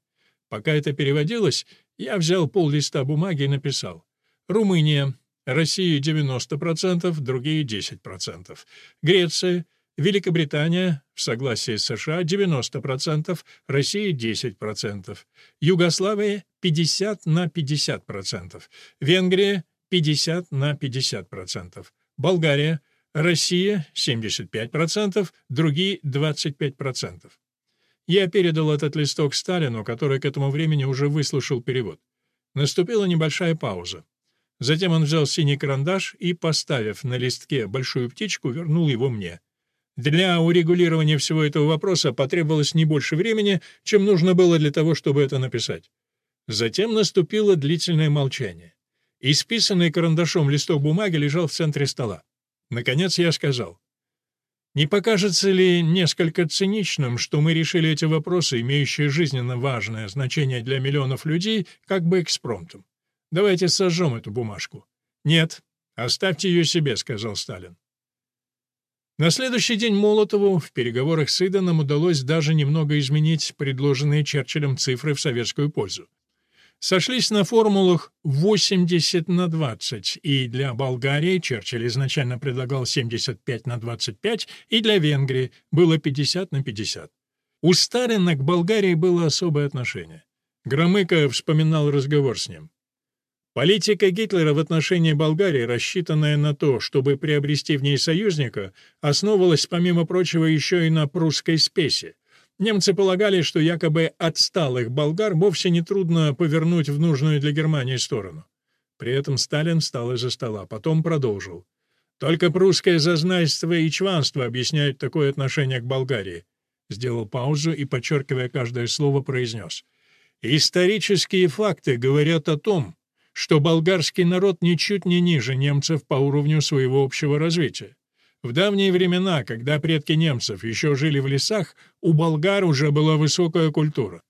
Пока это переводилось, я взял пол листа бумаги и написал. Румыния, Россия 90%, другие 10%. Греция — Великобритания в согласии с США 90%, Россия 10%, Югославия 50 на 50%, Венгрия 50 на 50%, Болгария, Россия 75%, другие 25%. Я передал этот листок Сталину, который к этому времени уже выслушал перевод. Наступила небольшая пауза. Затем он взял синий карандаш и, поставив на листке большую птичку, вернул его мне. Для урегулирования всего этого вопроса потребовалось не больше времени, чем нужно было для того, чтобы это написать. Затем наступило длительное молчание. Исписанный карандашом листок бумаги лежал в центре стола. Наконец я сказал. «Не покажется ли несколько циничным, что мы решили эти вопросы, имеющие жизненно важное значение для миллионов людей, как бы экспромтом? Давайте сожжем эту бумажку». «Нет, оставьте ее себе», — сказал Сталин. На следующий день Молотову в переговорах с Иданом удалось даже немного изменить предложенные Черчиллем цифры в советскую пользу. Сошлись на формулах 80 на 20, и для Болгарии Черчилль изначально предлагал 75 на 25, и для Венгрии было 50 на 50. У Сталина к Болгарии было особое отношение. Громыко вспоминал разговор с ним. Политика Гитлера в отношении Болгарии, рассчитанная на то, чтобы приобрести в ней союзника, основывалась, помимо прочего, еще и на прусской спеси. Немцы полагали, что якобы отсталых болгар вовсе не трудно повернуть в нужную для Германии сторону. При этом Сталин встал из-за стола, потом продолжил. Только прусское зазнайство и чванство объясняют такое отношение к Болгарии. Сделал паузу и, подчеркивая каждое слово, произнес. Исторические факты говорят о том, что болгарский народ ничуть не ниже немцев по уровню своего общего развития. В давние времена, когда предки немцев еще жили в лесах, у болгар уже была высокая культура.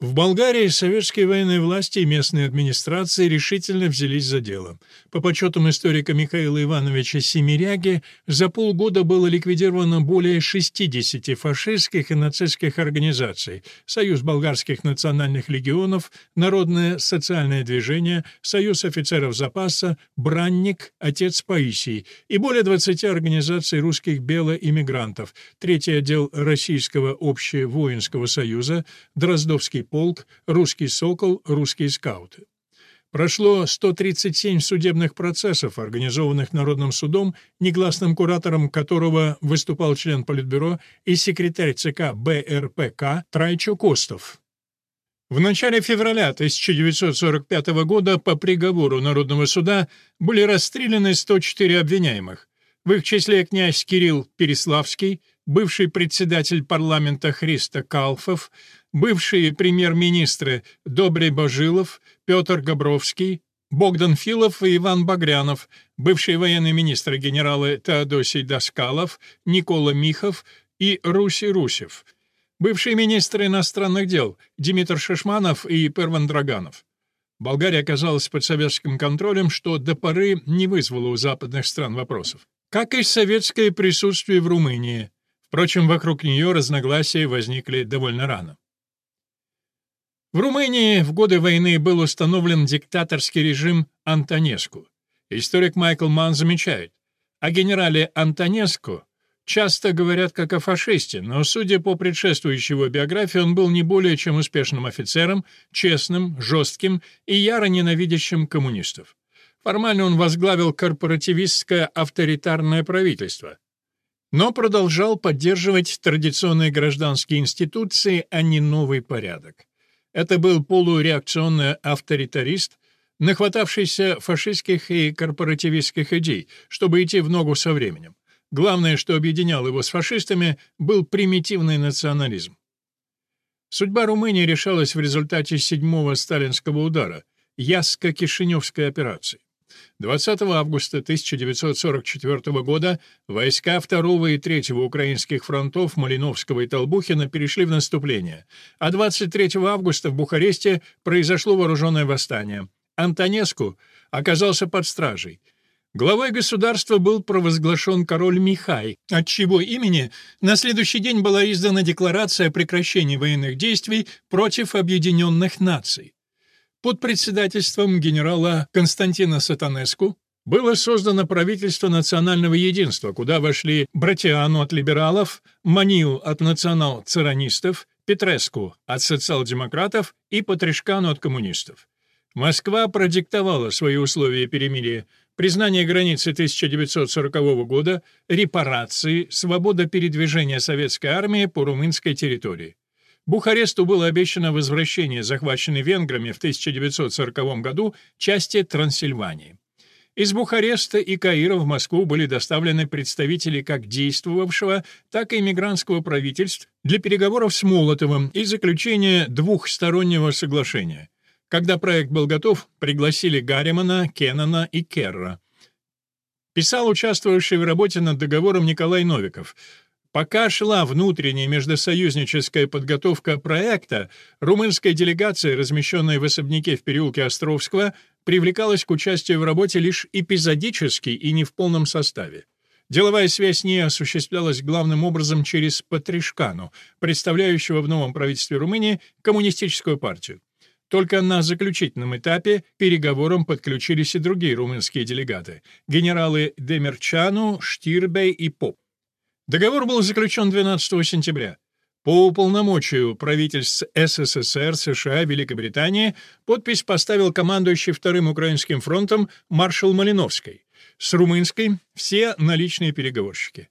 В Болгарии советские военные власти и местные администрации решительно взялись за дело. По подсчетам историка Михаила Ивановича Семиряги, за полгода было ликвидировано более 60 фашистских и нацистских организаций, Союз болгарских национальных легионов, Народное социальное движение, Союз офицеров запаса, Бранник, Отец Паисий и более 20 организаций русских белоиммигрантов, Третий отдел Российского общевоинского союза, Дроздовский полк, русский «Сокол», русские скауты. Прошло 137 судебных процессов, организованных Народным судом, негласным куратором которого выступал член Политбюро и секретарь ЦК БРПК Трайчо Костов. В начале февраля 1945 года по приговору Народного суда были расстреляны 104 обвиняемых. В их числе князь Кирилл Переславский, бывший председатель парламента Христа Калфов, бывшие премьер-министры Добрый Божилов, Петр Габровский, Богдан Филов и Иван Багрянов, бывшие военные министры генералы Теодосий Доскалов, Никола Михов и Руси Русев, бывшие министры иностранных дел Дмитрий Шишманов и Перван Драганов. Болгария оказалась под советским контролем, что до поры не вызвало у западных стран вопросов. Как и советское присутствие в Румынии. Впрочем, вокруг нее разногласия возникли довольно рано. В Румынии в годы войны был установлен диктаторский режим Антонеску. Историк Майкл Ман замечает, о генерале Антонеску часто говорят как о фашисте, но, судя по предшествующей его биографии, он был не более чем успешным офицером, честным, жестким и яро ненавидящим коммунистов. Формально он возглавил корпоративистское авторитарное правительство, но продолжал поддерживать традиционные гражданские институции, а не новый порядок. Это был полуреакционный авторитарист, нахватавшийся фашистских и корпоративистских идей, чтобы идти в ногу со временем. Главное, что объединяло его с фашистами, был примитивный национализм. Судьба Румынии решалась в результате седьмого сталинского удара, Яско-Кишиневской операции. 20 августа 1944 года войска 2 и 3 украинских фронтов Малиновского и Толбухина перешли в наступление, а 23 августа в Бухаресте произошло вооруженное восстание. Антонеску оказался под стражей. Главой государства был провозглашен король Михай, от чьего имени на следующий день была издана декларация о прекращении военных действий против объединенных наций. Под председательством генерала Константина Сатанеску было создано правительство национального единства, куда вошли Братиану от либералов, Манил от национал-циронистов, Петреску от социал-демократов и Патришкану от коммунистов. Москва продиктовала свои условия перемирия, признание границы 1940 года, репарации, свобода передвижения советской армии по румынской территории. Бухаресту было обещано возвращение захваченной венграми в 1940 году части Трансильвании. Из Бухареста и Каира в Москву были доставлены представители как действовавшего, так и иммигрантского правительств для переговоров с Молотовым и заключения двухстороннего соглашения. Когда проект был готов, пригласили Гарримана, Кеннона и Керра. Писал участвовавший в работе над договором Николай Новиков — Пока шла внутренняя междусоюзническая подготовка проекта, румынская делегация, размещенная в особняке в переулке Островского, привлекалась к участию в работе лишь эпизодически и не в полном составе. Деловая связь с ней осуществлялась главным образом через Патришкану, представляющего в новом правительстве Румынии коммунистическую партию. Только на заключительном этапе переговорам подключились и другие румынские делегаты — генералы Демерчану, Штирбей и Поп. Договор был заключен 12 сентября. По уполномочию правительств СССР, США, Великобритании подпись поставил командующий Вторым Украинским фронтом маршал Малиновский. С румынской — все наличные переговорщики.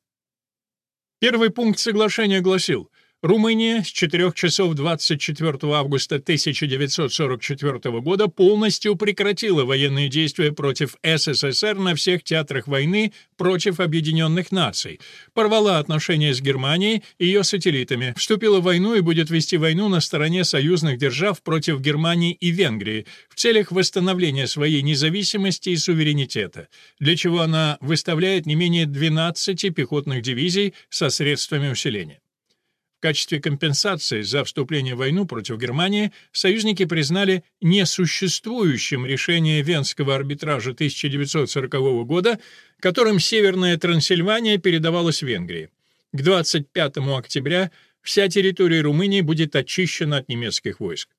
Первый пункт соглашения гласил — Румыния с 4 часов 24 августа 1944 года полностью прекратила военные действия против СССР на всех театрах войны против Объединенных Наций, порвала отношения с Германией и ее сателлитами, вступила в войну и будет вести войну на стороне союзных держав против Германии и Венгрии в целях восстановления своей независимости и суверенитета, для чего она выставляет не менее 12 пехотных дивизий со средствами усиления качестве компенсации за вступление в войну против Германии союзники признали несуществующим решение Венского арбитража 1940 года, которым Северная Трансильвания передавалась Венгрии. К 25 октября вся территория Румынии будет очищена от немецких войск.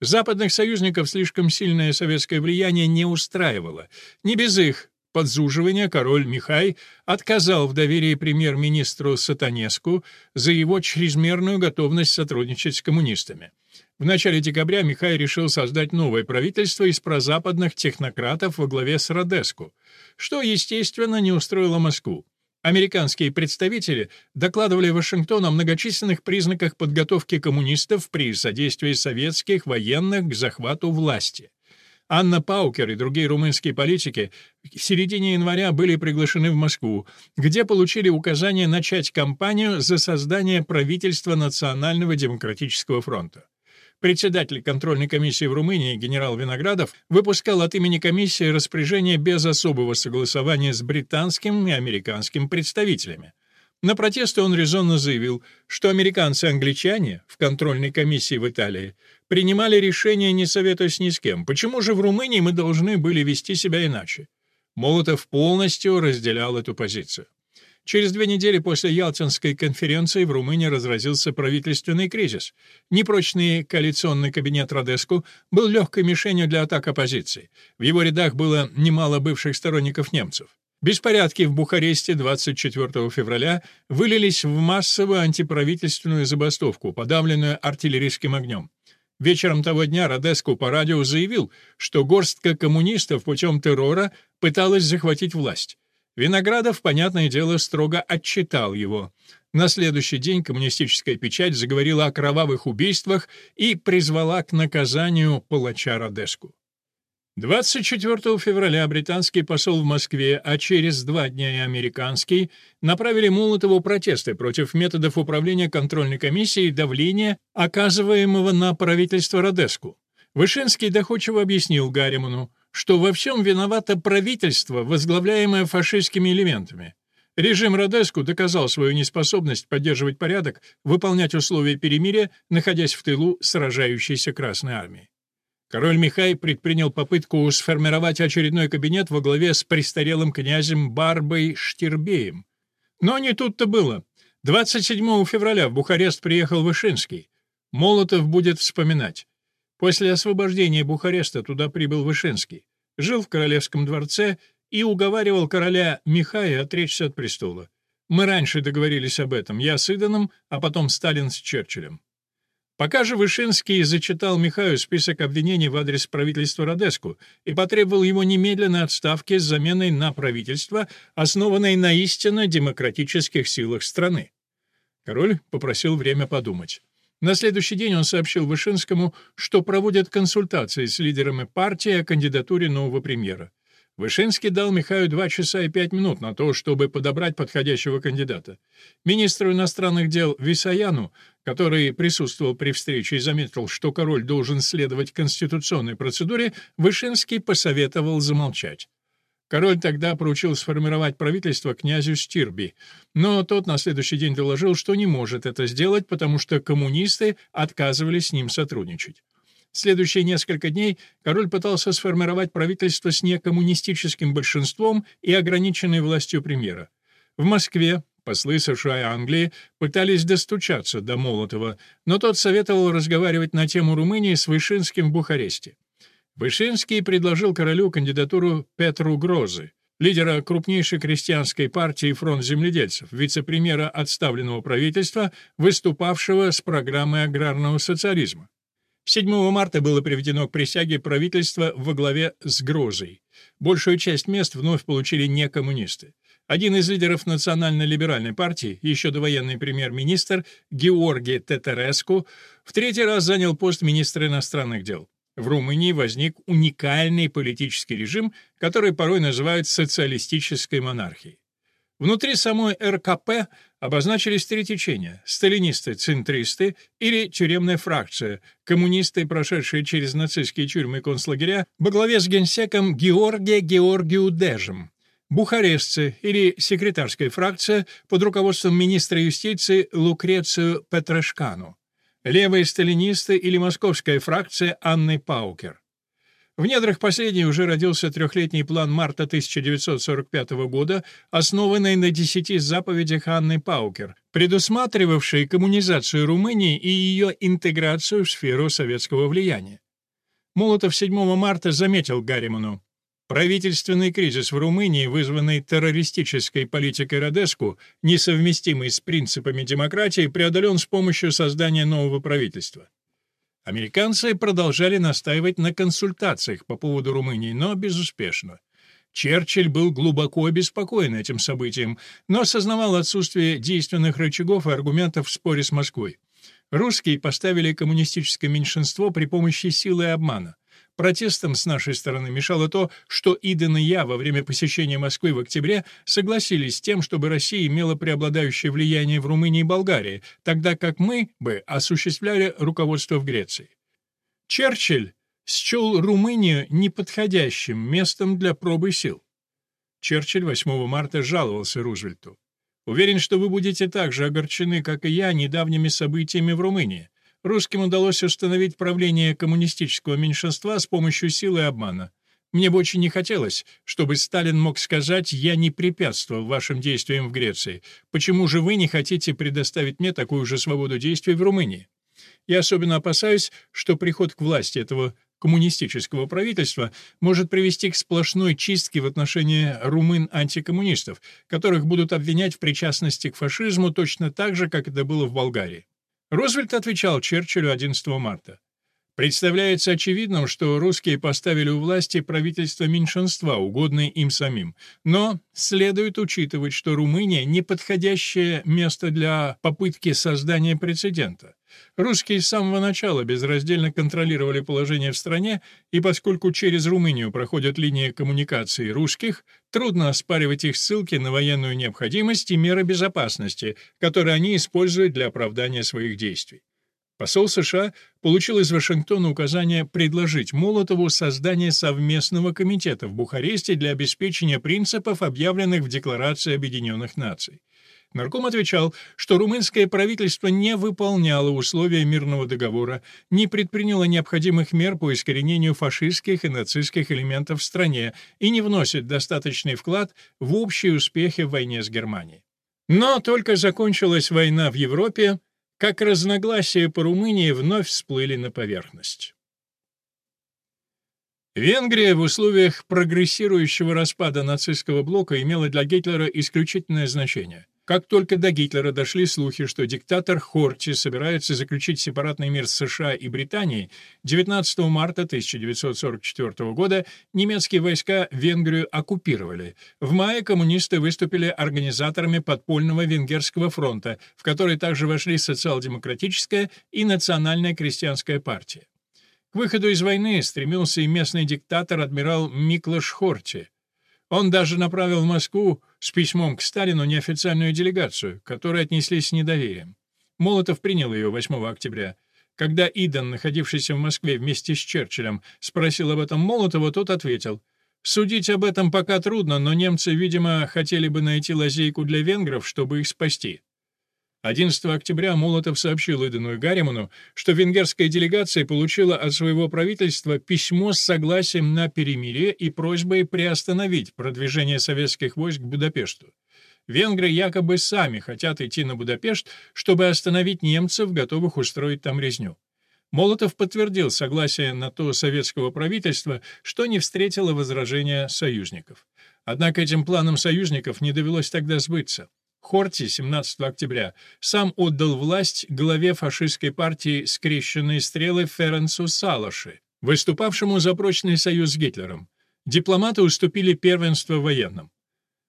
Западных союзников слишком сильное советское влияние не устраивало. Не без их подзуживания король Михай отказал в доверии премьер-министру Сатанеску за его чрезмерную готовность сотрудничать с коммунистами. В начале декабря Михай решил создать новое правительство из прозападных технократов во главе с Родеску, что, естественно, не устроило Москву. Американские представители докладывали Вашингтону о многочисленных признаках подготовки коммунистов при содействии советских военных к захвату власти. Анна Паукер и другие румынские политики в середине января были приглашены в Москву, где получили указание начать кампанию за создание правительства Национального демократического фронта. Председатель контрольной комиссии в Румынии генерал Виноградов выпускал от имени комиссии распоряжение без особого согласования с британским и американским представителями. На протесты он резонно заявил, что американцы и англичане в контрольной комиссии в Италии принимали решения, не советуясь ни с кем. Почему же в Румынии мы должны были вести себя иначе? Молотов полностью разделял эту позицию. Через две недели после Ялтинской конференции в Румынии разразился правительственный кризис. Непрочный коалиционный кабинет Радеску был легкой мишенью для атак оппозиции. В его рядах было немало бывших сторонников немцев. Беспорядки в Бухаресте 24 февраля вылились в массовую антиправительственную забастовку, подавленную артиллерийским огнем. Вечером того дня Радеску по радио заявил, что горстка коммунистов путем террора пыталась захватить власть. Виноградов, понятное дело, строго отчитал его. На следующий день коммунистическая печать заговорила о кровавых убийствах и призвала к наказанию палача Радеску. 24 февраля британский посол в Москве, а через два дня и американский, направили Молотову протесты против методов управления контрольной комиссией и давления, оказываемого на правительство Родеску. Вышинский доходчиво объяснил Гарриману, что во всем виновато правительство, возглавляемое фашистскими элементами. Режим Родеску доказал свою неспособность поддерживать порядок, выполнять условия перемирия, находясь в тылу сражающейся Красной Армии. Король Михай предпринял попытку сформировать очередной кабинет во главе с престарелым князем Барбой Штербеем. Но не тут-то было. 27 февраля в Бухарест приехал Вышинский. Молотов будет вспоминать. После освобождения Бухареста туда прибыл Вышинский. Жил в королевском дворце и уговаривал короля Михая отречься от престола. Мы раньше договорились об этом, я с Иданом, а потом Сталин с Черчиллем. Пока же Вышинский зачитал Михаю список обвинений в адрес правительства Родеску и потребовал его немедленной отставки с заменой на правительство, основанное на истинно демократических силах страны. Король попросил время подумать. На следующий день он сообщил Вышинскому, что проводят консультации с лидерами партии о кандидатуре нового премьера. Вышинский дал Михаю два часа и пять минут на то, чтобы подобрать подходящего кандидата. Министру иностранных дел Висаяну, который присутствовал при встрече и заметил, что король должен следовать конституционной процедуре, Вышинский посоветовал замолчать. Король тогда поручил сформировать правительство князю Стирби, но тот на следующий день доложил, что не может это сделать, потому что коммунисты отказывались с ним сотрудничать. Следующие несколько дней король пытался сформировать правительство с некоммунистическим большинством и ограниченной властью премьера. В Москве послы США и Англии пытались достучаться до Молотова, но тот советовал разговаривать на тему Румынии с Вышинским в Бухаресте. Вышинский предложил королю кандидатуру Петру Грозы, лидера крупнейшей крестьянской партии «Фронт земледельцев», вице-премьера отставленного правительства, выступавшего с программой аграрного социализма. 7 марта было приведено к присяге правительство во главе с Грозой. Большую часть мест вновь получили не коммунисты. Один из лидеров национально-либеральной партии, еще довоенный премьер-министр Георгий Тетереску, в третий раз занял пост министра иностранных дел. В Румынии возник уникальный политический режим, который порой называют социалистической монархией. Внутри самой РКП обозначились три течения – сталинисты-центристы или тюремная фракция, коммунисты, прошедшие через нацистские тюрьмы концлагеря, во главе с генсеком Георгия Георгию Дежем, бухарестцы или секретарская фракция под руководством министра юстиции Лукрецию Петрешкану, левые сталинисты или московская фракция Анны Паукер. В недрах последней уже родился трехлетний план марта 1945 года, основанный на десяти заповедях Анны Паукер, предусматривавший коммунизацию Румынии и ее интеграцию в сферу советского влияния. Молотов 7 марта заметил Гарриману, Правительственный кризис в Румынии, вызванный террористической политикой Радеску, несовместимый с принципами демократии, преодолен с помощью создания нового правительства. Американцы продолжали настаивать на консультациях по поводу Румынии, но безуспешно. Черчилль был глубоко обеспокоен этим событием, но осознавал отсутствие действенных рычагов и аргументов в споре с Москвой. Русские поставили коммунистическое меньшинство при помощи силы и обмана. Протестам с нашей стороны мешало то, что Иден и я во время посещения Москвы в октябре согласились с тем, чтобы Россия имела преобладающее влияние в Румынии и Болгарии, тогда как мы бы осуществляли руководство в Греции. Черчилль счел Румынию неподходящим местом для пробы сил. Черчилль 8 марта жаловался Рузвельту. «Уверен, что вы будете так же огорчены, как и я, недавними событиями в Румынии. Русским удалось установить правление коммунистического меньшинства с помощью силы и обмана. Мне бы очень не хотелось, чтобы Сталин мог сказать «я не препятствовал вашим действиям в Греции». Почему же вы не хотите предоставить мне такую же свободу действий в Румынии? Я особенно опасаюсь, что приход к власти этого коммунистического правительства может привести к сплошной чистке в отношении румын-антикоммунистов, которых будут обвинять в причастности к фашизму точно так же, как это было в Болгарии. Рузвельт отвечал Черчиллю 11 марта. Представляется очевидным, что русские поставили у власти правительство меньшинства, угодное им самим. Но следует учитывать, что Румыния — неподходящее место для попытки создания прецедента. Русские с самого начала безраздельно контролировали положение в стране, и поскольку через Румынию проходят линии коммуникации русских, трудно оспаривать их ссылки на военную необходимость и меры безопасности, которые они используют для оправдания своих действий. Посол США получил из Вашингтона указание предложить Молотову создание совместного комитета в Бухаресте для обеспечения принципов, объявленных в Декларации Объединенных Наций. Нарком отвечал, что румынское правительство не выполняло условия мирного договора, не предприняло необходимых мер по искоренению фашистских и нацистских элементов в стране и не вносит достаточный вклад в общие успехи в войне с Германией. Но только закончилась война в Европе, как разногласия по Румынии вновь всплыли на поверхность. Венгрия в условиях прогрессирующего распада нацистского блока имела для Гитлера исключительное значение. Как только до Гитлера дошли слухи, что диктатор Хорти собирается заключить сепаратный мир с США и Британией, 19 марта 1944 года немецкие войска Венгрию оккупировали. В мае коммунисты выступили организаторами подпольного венгерского фронта, в который также вошли социал-демократическая и национальная крестьянская партия. К выходу из войны стремился и местный диктатор адмирал Миклаш Хорти – он даже направил в Москву с письмом к Сталину неофициальную делегацию, к отнеслись с недоверием. Молотов принял ее 8 октября. Когда Идан, находившийся в Москве вместе с Черчиллем, спросил об этом Молотова, тот ответил, «Судить об этом пока трудно, но немцы, видимо, хотели бы найти лазейку для венгров, чтобы их спасти. 11 октября Молотов сообщил Идену и Гарриману, что венгерская делегация получила от своего правительства письмо с согласием на перемирие и просьбой приостановить продвижение советских войск к Будапешту. Венгры якобы сами хотят идти на Будапешт, чтобы остановить немцев, готовых устроить там резню. Молотов подтвердил согласие на то советского правительства, что не встретило возражения союзников. Однако этим планам союзников не довелось тогда сбыться. Хорти 17 октября сам отдал власть главе фашистской партии «Скрещенные стрелы» Ференцу Салаши, выступавшему за прочный союз с Гитлером. Дипломаты уступили первенство военным.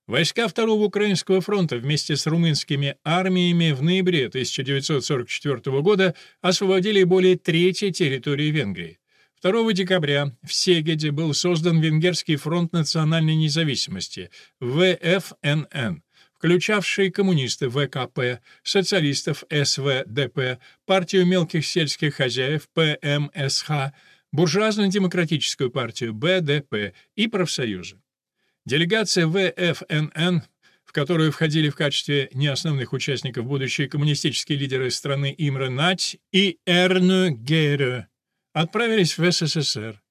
Войска Второго Украинского фронта вместе с румынскими армиями в ноябре 1944 года освободили более трети территории Венгрии. 2 декабря в Сегеде был создан Венгерский фронт национальной независимости ВФНН, включавший коммунисты ВКП, социалистов СВДП, партию мелких сельских хозяев ПМСХ, буржуазно-демократическую партию БДП и профсоюзы. Делегация ВФНН, в которую входили в качестве неосновных участников будущие коммунистические лидеры страны Имре Нать и Эрне Гейре, отправились в СССР.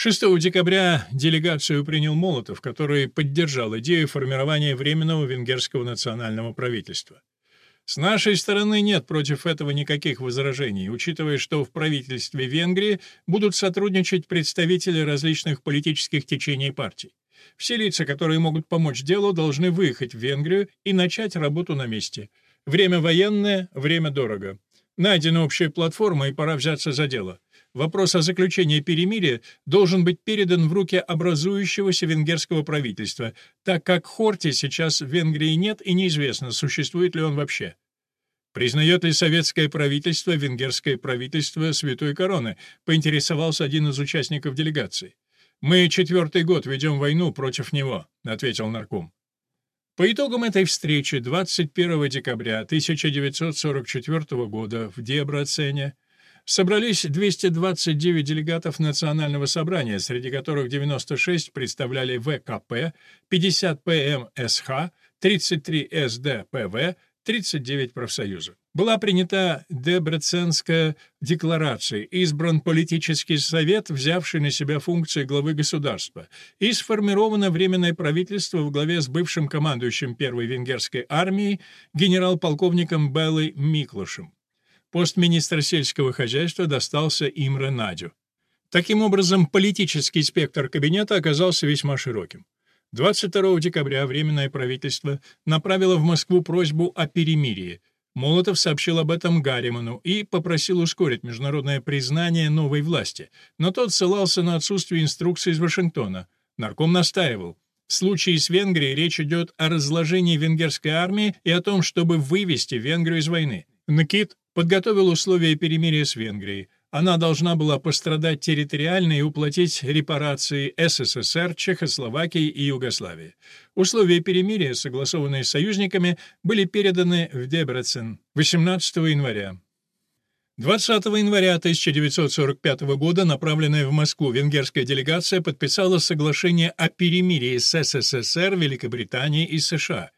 6 декабря делегацию принял Молотов, который поддержал идею формирования Временного венгерского национального правительства. С нашей стороны нет против этого никаких возражений, учитывая, что в правительстве Венгрии будут сотрудничать представители различных политических течений и партий. Все лица, которые могут помочь делу, должны выехать в Венгрию и начать работу на месте. Время военное, время дорого. Найдена общая платформа, и пора взяться за дело. Вопрос о заключении перемирия должен быть передан в руки образующегося венгерского правительства, так как Хорти сейчас в Венгрии нет и неизвестно, существует ли он вообще. Признает ли советское правительство венгерское правительство Святой Короны, поинтересовался один из участников делегации. «Мы четвертый год ведем войну против него», — ответил нарком. По итогам этой встречи 21 декабря 1944 года в Дебрацене собрались 229 делегатов Национального собрания, среди которых 96 представляли ВКП, 50 ПМСХ, 33 СДПВ, 39 профсоюзов. Была принята Дебреценская декларация, избран политический совет, взявший на себя функции главы государства, и сформировано Временное правительство в главе с бывшим командующим Первой венгерской армией генерал-полковником Беллой Миклушем. Пост министра сельского хозяйства достался Имре Надю. Таким образом, политический спектр кабинета оказался весьма широким. 22 декабря Временное правительство направило в Москву просьбу о перемирии. Молотов сообщил об этом Гарриману и попросил ускорить международное признание новой власти, но тот ссылался на отсутствие инструкций из Вашингтона. Нарком настаивал. В случае с Венгрией речь идет о разложении венгерской армии и о том, чтобы вывести Венгрию из войны. Накит подготовил условия перемирия с Венгрией. Она должна была пострадать территориально и уплатить репарации СССР, Чехословакии и Югославии. Условия перемирия, согласованные с союзниками, были переданы в Дебрецен 18 января. 20 января 1945 года направленная в Москву венгерская делегация подписала соглашение о перемирии с СССР, Великобританией и США –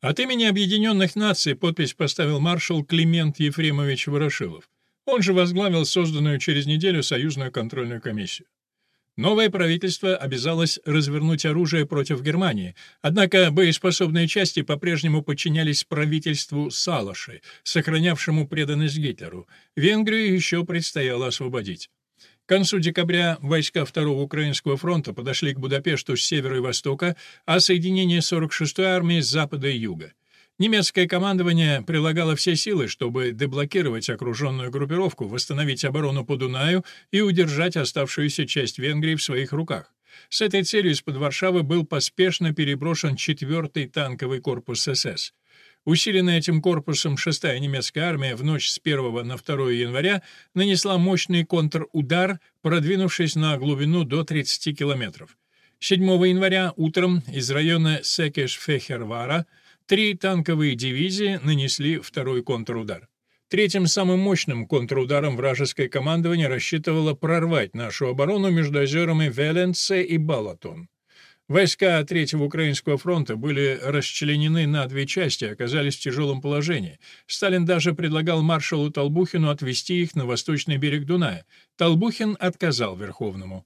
от имени Объединенных Наций подпись поставил маршал Климент Ефремович Ворошилов. Он же возглавил созданную через неделю Союзную контрольную комиссию. Новое правительство обязалось развернуть оружие против Германии, однако боеспособные части по-прежнему подчинялись правительству Салаши, сохранявшему преданность Гитлеру. Венгрию еще предстояло освободить. К концу декабря войска Второго Украинского фронта подошли к Будапешту с севера и востока, а соединение 46-й армии с запада и юга. Немецкое командование прилагало все силы, чтобы деблокировать окруженную группировку, восстановить оборону по Дунаю и удержать оставшуюся часть Венгрии в своих руках. С этой целью из-под Варшавы был поспешно переброшен 4-й танковый корпус СС. Усиленная этим корпусом 6-я немецкая армия в ночь с 1 на 2 января нанесла мощный контрудар, продвинувшись на глубину до 30 километров. 7 января утром из района Секеш-Фехервара три танковые дивизии нанесли второй контрудар. Третьим самым мощным контрударом вражеское командование рассчитывало прорвать нашу оборону между озерами Веленце и Балатон. Войска Третьего Украинского фронта были расчленены на две части оказались в тяжелом положении. Сталин даже предлагал маршалу Толбухину отвести их на восточный берег Дуная. Толбухин отказал Верховному.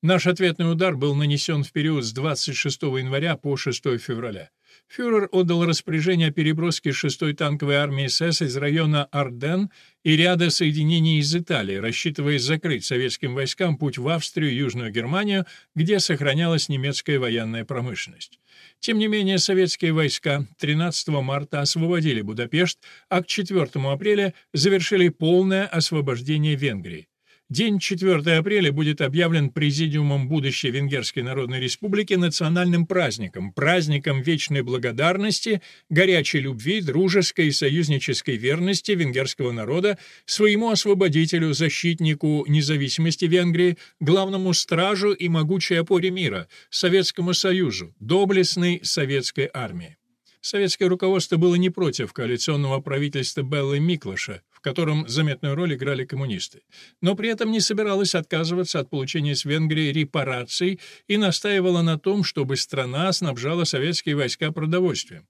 Наш ответный удар был нанесен в период с 26 января по 6 февраля. Фюрер отдал распоряжение о переброске 6-й танковой армии СС из района Арден и ряда соединений из Италии, рассчитывая закрыть советским войскам путь в Австрию и Южную Германию, где сохранялась немецкая военная промышленность. Тем не менее, советские войска 13 марта освободили Будапешт, а к 4 апреля завершили полное освобождение Венгрии. День 4 апреля будет объявлен Президиумом будущей Венгерской Народной Республики национальным праздником, праздником вечной благодарности, горячей любви, дружеской и союзнической верности венгерского народа своему освободителю, защитнику независимости Венгрии, главному стражу и могучей опоре мира, Советскому Союзу, доблестной советской армии. Советское руководство было не против коалиционного правительства Беллы Миклаша, котором заметную роль играли коммунисты, но при этом не собиралось отказываться от получения с Венгрии репараций и настаивало на том, чтобы страна снабжала советские войска продовольствием.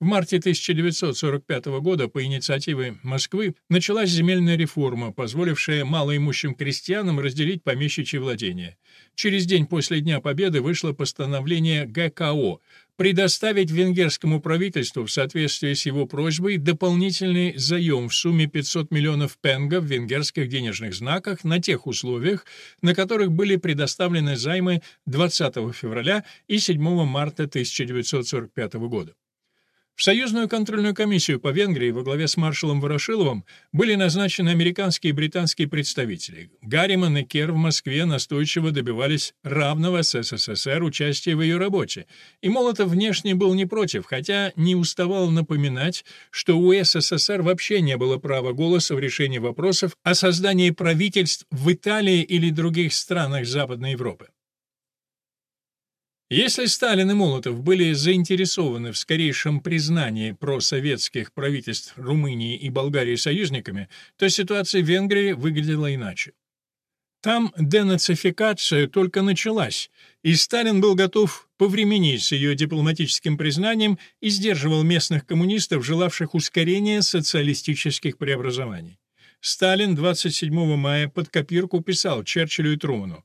В марте 1945 года по инициативе Москвы началась земельная реформа, позволившая малоимущим крестьянам разделить помещичьи владения. Через день после Дня Победы вышло постановление ГКО предоставить венгерскому правительству в соответствии с его просьбой дополнительный заем в сумме 500 миллионов пенга в венгерских денежных знаках на тех условиях, на которых были предоставлены займы 20 февраля и 7 марта 1945 года. В Союзную контрольную комиссию по Венгрии во главе с маршалом Ворошиловым были назначены американские и британские представители. Гарриман и Кер в Москве настойчиво добивались равного с СССР участия в ее работе, и Молотов внешне был не против, хотя не уставал напоминать, что у СССР вообще не было права голоса в решении вопросов о создании правительств в Италии или других странах Западной Европы. Если Сталин и Молотов были заинтересованы в скорейшем признании просоветских правительств Румынии и Болгарии союзниками, то ситуация в Венгрии выглядела иначе. Там денацификация только началась, и Сталин был готов повременить с ее дипломатическим признанием и сдерживал местных коммунистов, желавших ускорения социалистических преобразований. Сталин 27 мая под копирку писал Черчиллю и Труману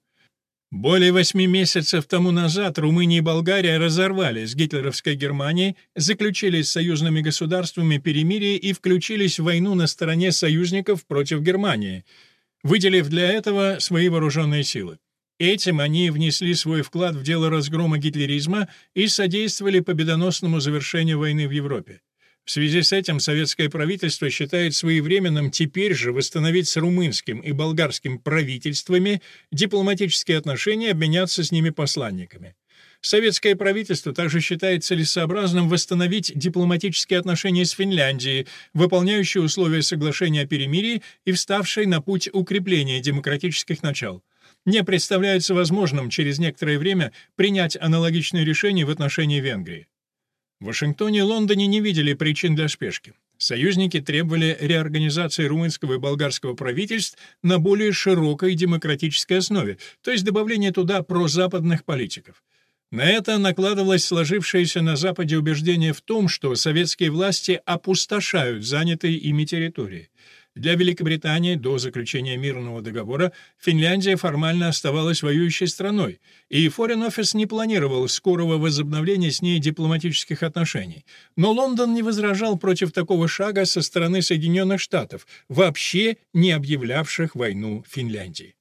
более восьми месяцев тому назад Румыния и Болгария разорвали с гитлеровской Германией, заключили с союзными государствами перемирие и включились в войну на стороне союзников против Германии, выделив для этого свои вооруженные силы. Этим они внесли свой вклад в дело разгрома гитлеризма и содействовали победоносному завершению войны в Европе. В связи с этим советское правительство считает своевременным теперь же восстановить с румынским и болгарским правительствами дипломатические отношения и обменяться с ними посланниками. Советское правительство также считает целесообразным восстановить дипломатические отношения с Финляндией, выполняющей условия соглашения о перемирии и вставшей на путь укрепления демократических начал. Не представляется возможным через некоторое время принять аналогичные решения в отношении Венгрии. В Вашингтоне и Лондоне не видели причин для спешки. Союзники требовали реорганизации румынского и болгарского правительств на более широкой демократической основе, то есть добавления туда прозападных политиков. На это накладывалось сложившееся на Западе убеждение в том, что советские власти опустошают занятые ими территории. Для Великобритании до заключения мирного договора Финляндия формально оставалась воюющей страной, и Foreign Office не планировал скорого возобновления с ней дипломатических отношений. Но Лондон не возражал против такого шага со стороны Соединенных Штатов, вообще не объявлявших войну Финляндии.